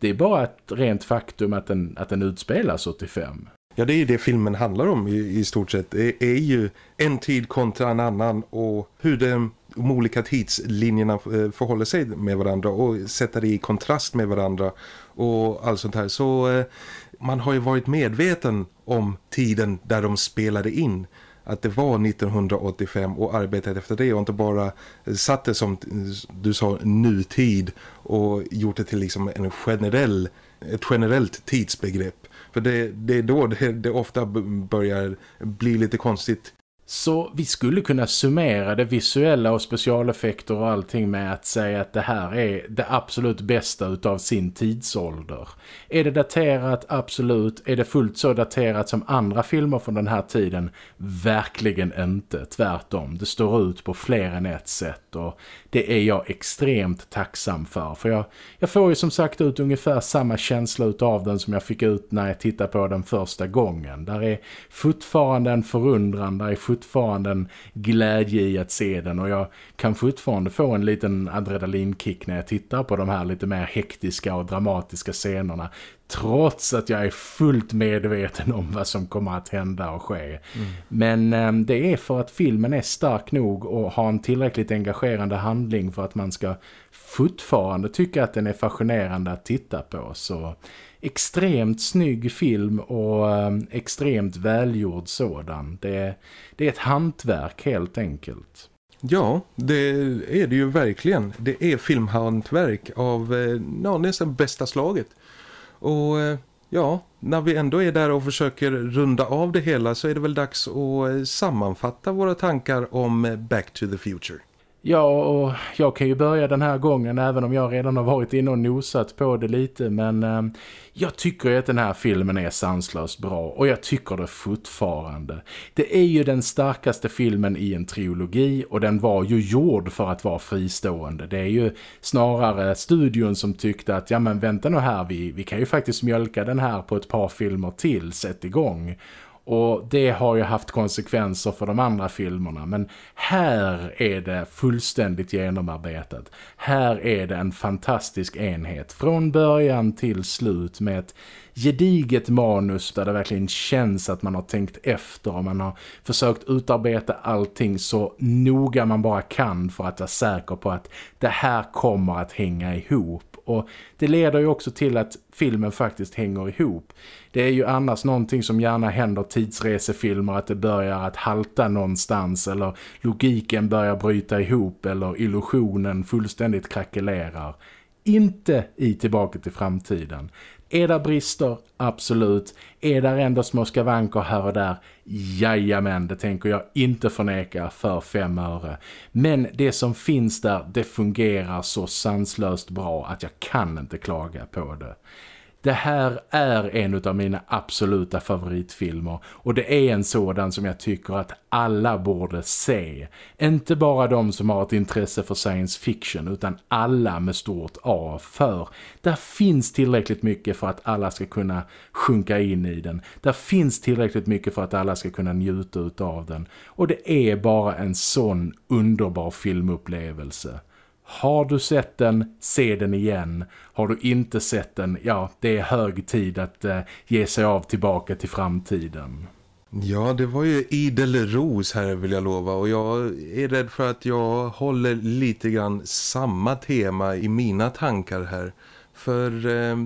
Det är bara ett rent faktum att den, att den utspelas 85. Ja, det är ju det filmen handlar om i, i stort sett. Det är ju en tid kontra en annan och hur de, de olika tidslinjerna eh, förhåller sig med varandra och sätter det i kontrast med varandra och allt sånt här. Så eh, man har ju varit medveten om tiden där de spelade in att det var 1985 och arbetat efter det och inte bara satt det som du sa nutid och gjort det till liksom en generell, ett generellt tidsbegrepp. För det, det är då det, det ofta börjar bli lite konstigt så vi skulle kunna summera det visuella och specialeffekter och allting med att säga att det här är det absolut bästa utav sin tidsålder. Är det daterat? Absolut. Är det fullt så daterat som andra filmer från den här tiden? Verkligen inte. Tvärtom. Det står ut på fler än ett sätt och det är jag extremt tacksam för. För jag, jag får ju som sagt ut ungefär samma känsla av den som jag fick ut när jag tittade på den första gången. Där är fortfarande en förundran, där är fortfarande en glädje i att se den och jag kan fortfarande få en liten adrenalinkick när jag tittar på de här lite mer hektiska och dramatiska scenerna trots att jag är fullt medveten om vad som kommer att hända och ske. Mm. Men eh, det är för att filmen är stark nog och har en tillräckligt engagerande handling för att man ska fortfarande tycka att den är fascinerande att titta på. Så extremt snygg film och eh, extremt välgjord sådan. Det, det är ett hantverk helt enkelt. Ja, det är det ju verkligen. Det är filmhantverk av eh, ja, nästan bästa slaget. Och eh, ja, när vi ändå är där och försöker runda av det hela så är det väl dags att eh, sammanfatta våra tankar om Back to the Future. Ja, och jag kan ju börja den här gången även om jag redan har varit inne och nosat på det lite. Men eh, jag tycker ju att den här filmen är sanslöst bra och jag tycker det fortfarande. Det är ju den starkaste filmen i en trilogi och den var ju gjord för att vara fristående. Det är ju snarare studion som tyckte att ja men vänta nu här, vi, vi kan ju faktiskt mjölka den här på ett par filmer till, sätt igång. Och det har ju haft konsekvenser för de andra filmerna. Men här är det fullständigt genomarbetat. Här är det en fantastisk enhet. Från början till slut med ett gediget manus där det verkligen känns att man har tänkt efter och man har försökt utarbeta allting så noga man bara kan för att vara säker på att det här kommer att hänga ihop. Och det leder ju också till att filmen faktiskt hänger ihop. Det är ju annars någonting som gärna händer tidsresefilmer att det börjar att halta någonstans eller logiken börjar bryta ihop eller illusionen fullständigt krackelerar. Inte i Tillbaka till framtiden. Är det brister? Absolut. Är det ändå små skavanker här och där? Jajamän, det tänker jag inte förneka för fem öre. Men det som finns där, det fungerar så sanslöst bra att jag kan inte klaga på det. Det här är en av mina absoluta favoritfilmer och det är en sådan som jag tycker att alla borde se. Inte bara de som har ett intresse för science fiction utan alla med stort A för. Där finns tillräckligt mycket för att alla ska kunna sjunka in i den. Där finns tillräckligt mycket för att alla ska kunna njuta av den. Och det är bara en sån underbar filmupplevelse. Har du sett den, se den igen. Har du inte sett den, ja det är hög tid att eh, ge sig av tillbaka till framtiden. Ja, det var ju idel ros här vill jag lova och jag är rädd för att jag håller lite grann samma tema i mina tankar här. För eh,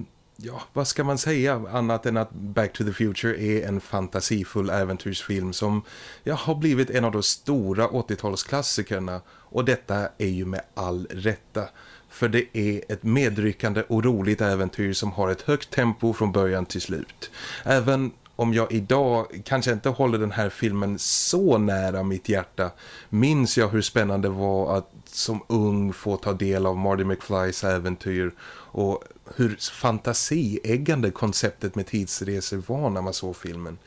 ja, vad ska man säga annat än att Back to the Future är en fantasifull äventyrsfilm som ja, har blivit en av de stora 80-talsklassikerna och detta är ju med all rätta. För det är ett medryckande och roligt äventyr som har ett högt tempo från början till slut. Även om jag idag kanske inte håller den här filmen så nära mitt hjärta minns jag hur spännande det var att som ung få ta del av Marty McFlys äventyr och hur fantasieggande konceptet med tidsresor var när man såg filmen.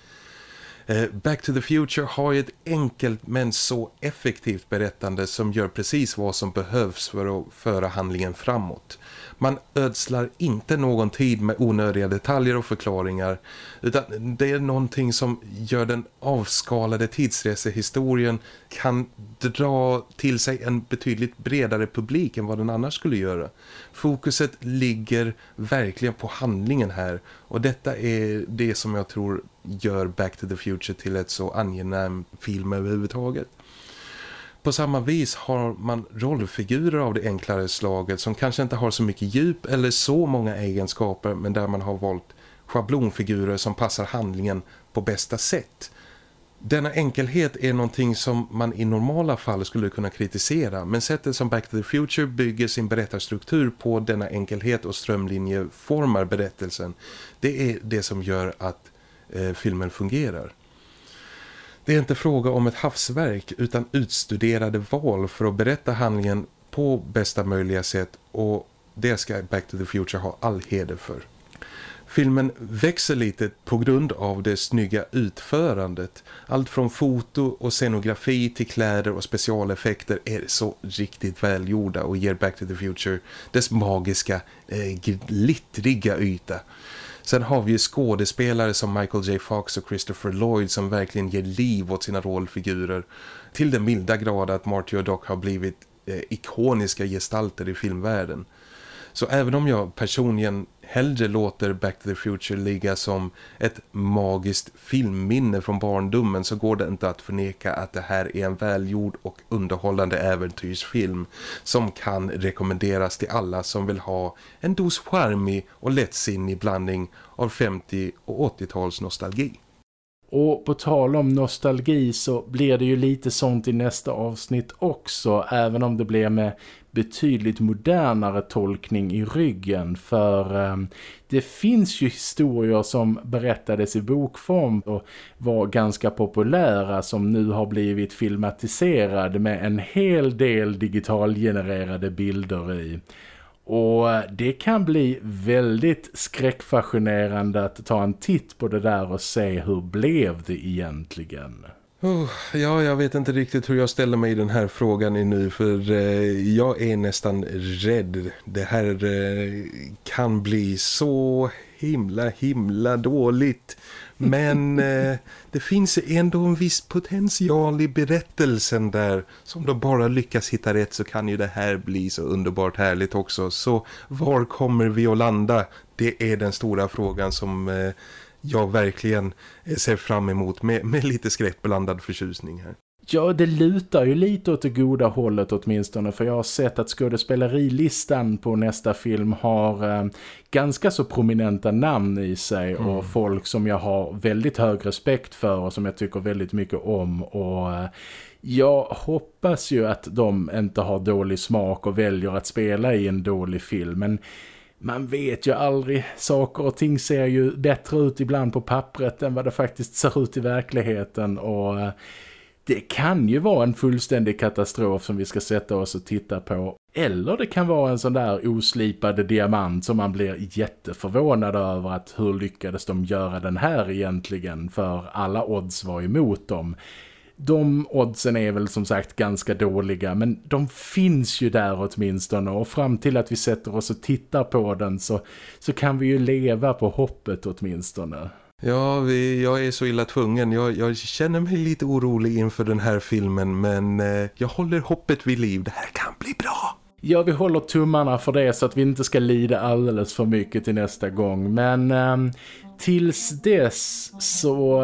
Eh, Back to the Future har ju ett enkelt men så effektivt berättande som gör precis vad som behövs för att föra handlingen framåt. Man ödslar inte någon tid med onödiga detaljer och förklaringar utan det är någonting som gör den avskalade tidsresehistorien kan dra till sig en betydligt bredare publik än vad den annars skulle göra. Fokuset ligger verkligen på handlingen här och detta är det som jag tror gör Back to the Future till ett så angenäm film överhuvudtaget. På samma vis har man rollfigurer av det enklare slaget som kanske inte har så mycket djup eller så många egenskaper men där man har valt schablonfigurer som passar handlingen på bästa sätt. Denna enkelhet är någonting som man i normala fall skulle kunna kritisera men sättet som Back to the Future bygger sin berättarstruktur på denna enkelhet och strömlinjeformar berättelsen det är det som gör att eh, filmen fungerar. Det är inte fråga om ett havsverk utan utstuderade val för att berätta handlingen på bästa möjliga sätt och det ska Back to the Future ha all heder för. Filmen växer lite på grund av det snygga utförandet. Allt från foto och scenografi till kläder och specialeffekter är så riktigt välgjorda och ger Back to the Future dess magiska, eh, glittriga yta. Sen har vi ju skådespelare som Michael J. Fox och Christopher Lloyd som verkligen ger liv åt sina rollfigurer. Till den milda grad att Marty och Doc har blivit eh, ikoniska gestalter i filmvärlden. Så även om jag personligen hellre låter Back to the Future ligga som ett magiskt filmminne från barndomen så går det inte att förneka att det här är en välgjord och underhållande äventyrsfilm som kan rekommenderas till alla som vill ha en dos charmig och lättsinnig blandning av 50- och 80-tals nostalgi. Och på tal om nostalgi så blir det ju lite sånt i nästa avsnitt också även om det blir med betydligt modernare tolkning i ryggen för eh, det finns ju historier som berättades i bokform och var ganska populära som nu har blivit filmatiserade med en hel del digitalgenererade bilder i. Och eh, det kan bli väldigt skräckfascinerande att ta en titt på det där och se hur blev det egentligen. Oh, ja, jag vet inte riktigt hur jag ställer mig i den här frågan nu för eh, jag är nästan rädd. Det här eh, kan bli så himla, himla dåligt. Men eh, det finns ändå en viss potential i berättelsen där. Som de bara lyckas hitta rätt så kan ju det här bli så underbart härligt också. Så var kommer vi att landa? Det är den stora frågan som jag verkligen ser fram emot med, med lite skräckblandad förtjusning här. Ja, det lutar ju lite åt det goda hållet åtminstone för jag har sett att skådespelerilistan på nästa film har eh, ganska så prominenta namn i sig mm. och folk som jag har väldigt hög respekt för och som jag tycker väldigt mycket om och eh, jag hoppas ju att de inte har dålig smak och väljer att spela i en dålig film men man vet ju aldrig. Saker och ting ser ju bättre ut ibland på pappret än vad det faktiskt ser ut i verkligheten och eh, det kan ju vara en fullständig katastrof som vi ska sätta oss och titta på. Eller det kan vara en sån där oslipad diamant som man blir jätteförvånad över att hur lyckades de göra den här egentligen för alla odds var emot dem. De oddsen är väl som sagt ganska dåliga men de finns ju där åtminstone och fram till att vi sätter oss och tittar på den så, så kan vi ju leva på hoppet åtminstone. Ja, vi, jag är så illa tvungen. Jag, jag, känner mig lite orolig inför den här filmen men eh, jag håller hoppet vid liv. Det här kan bli bra. Ja, vi håller tummarna för det så att vi inte ska lida alldeles för mycket till nästa gång. Men eh, tills dess så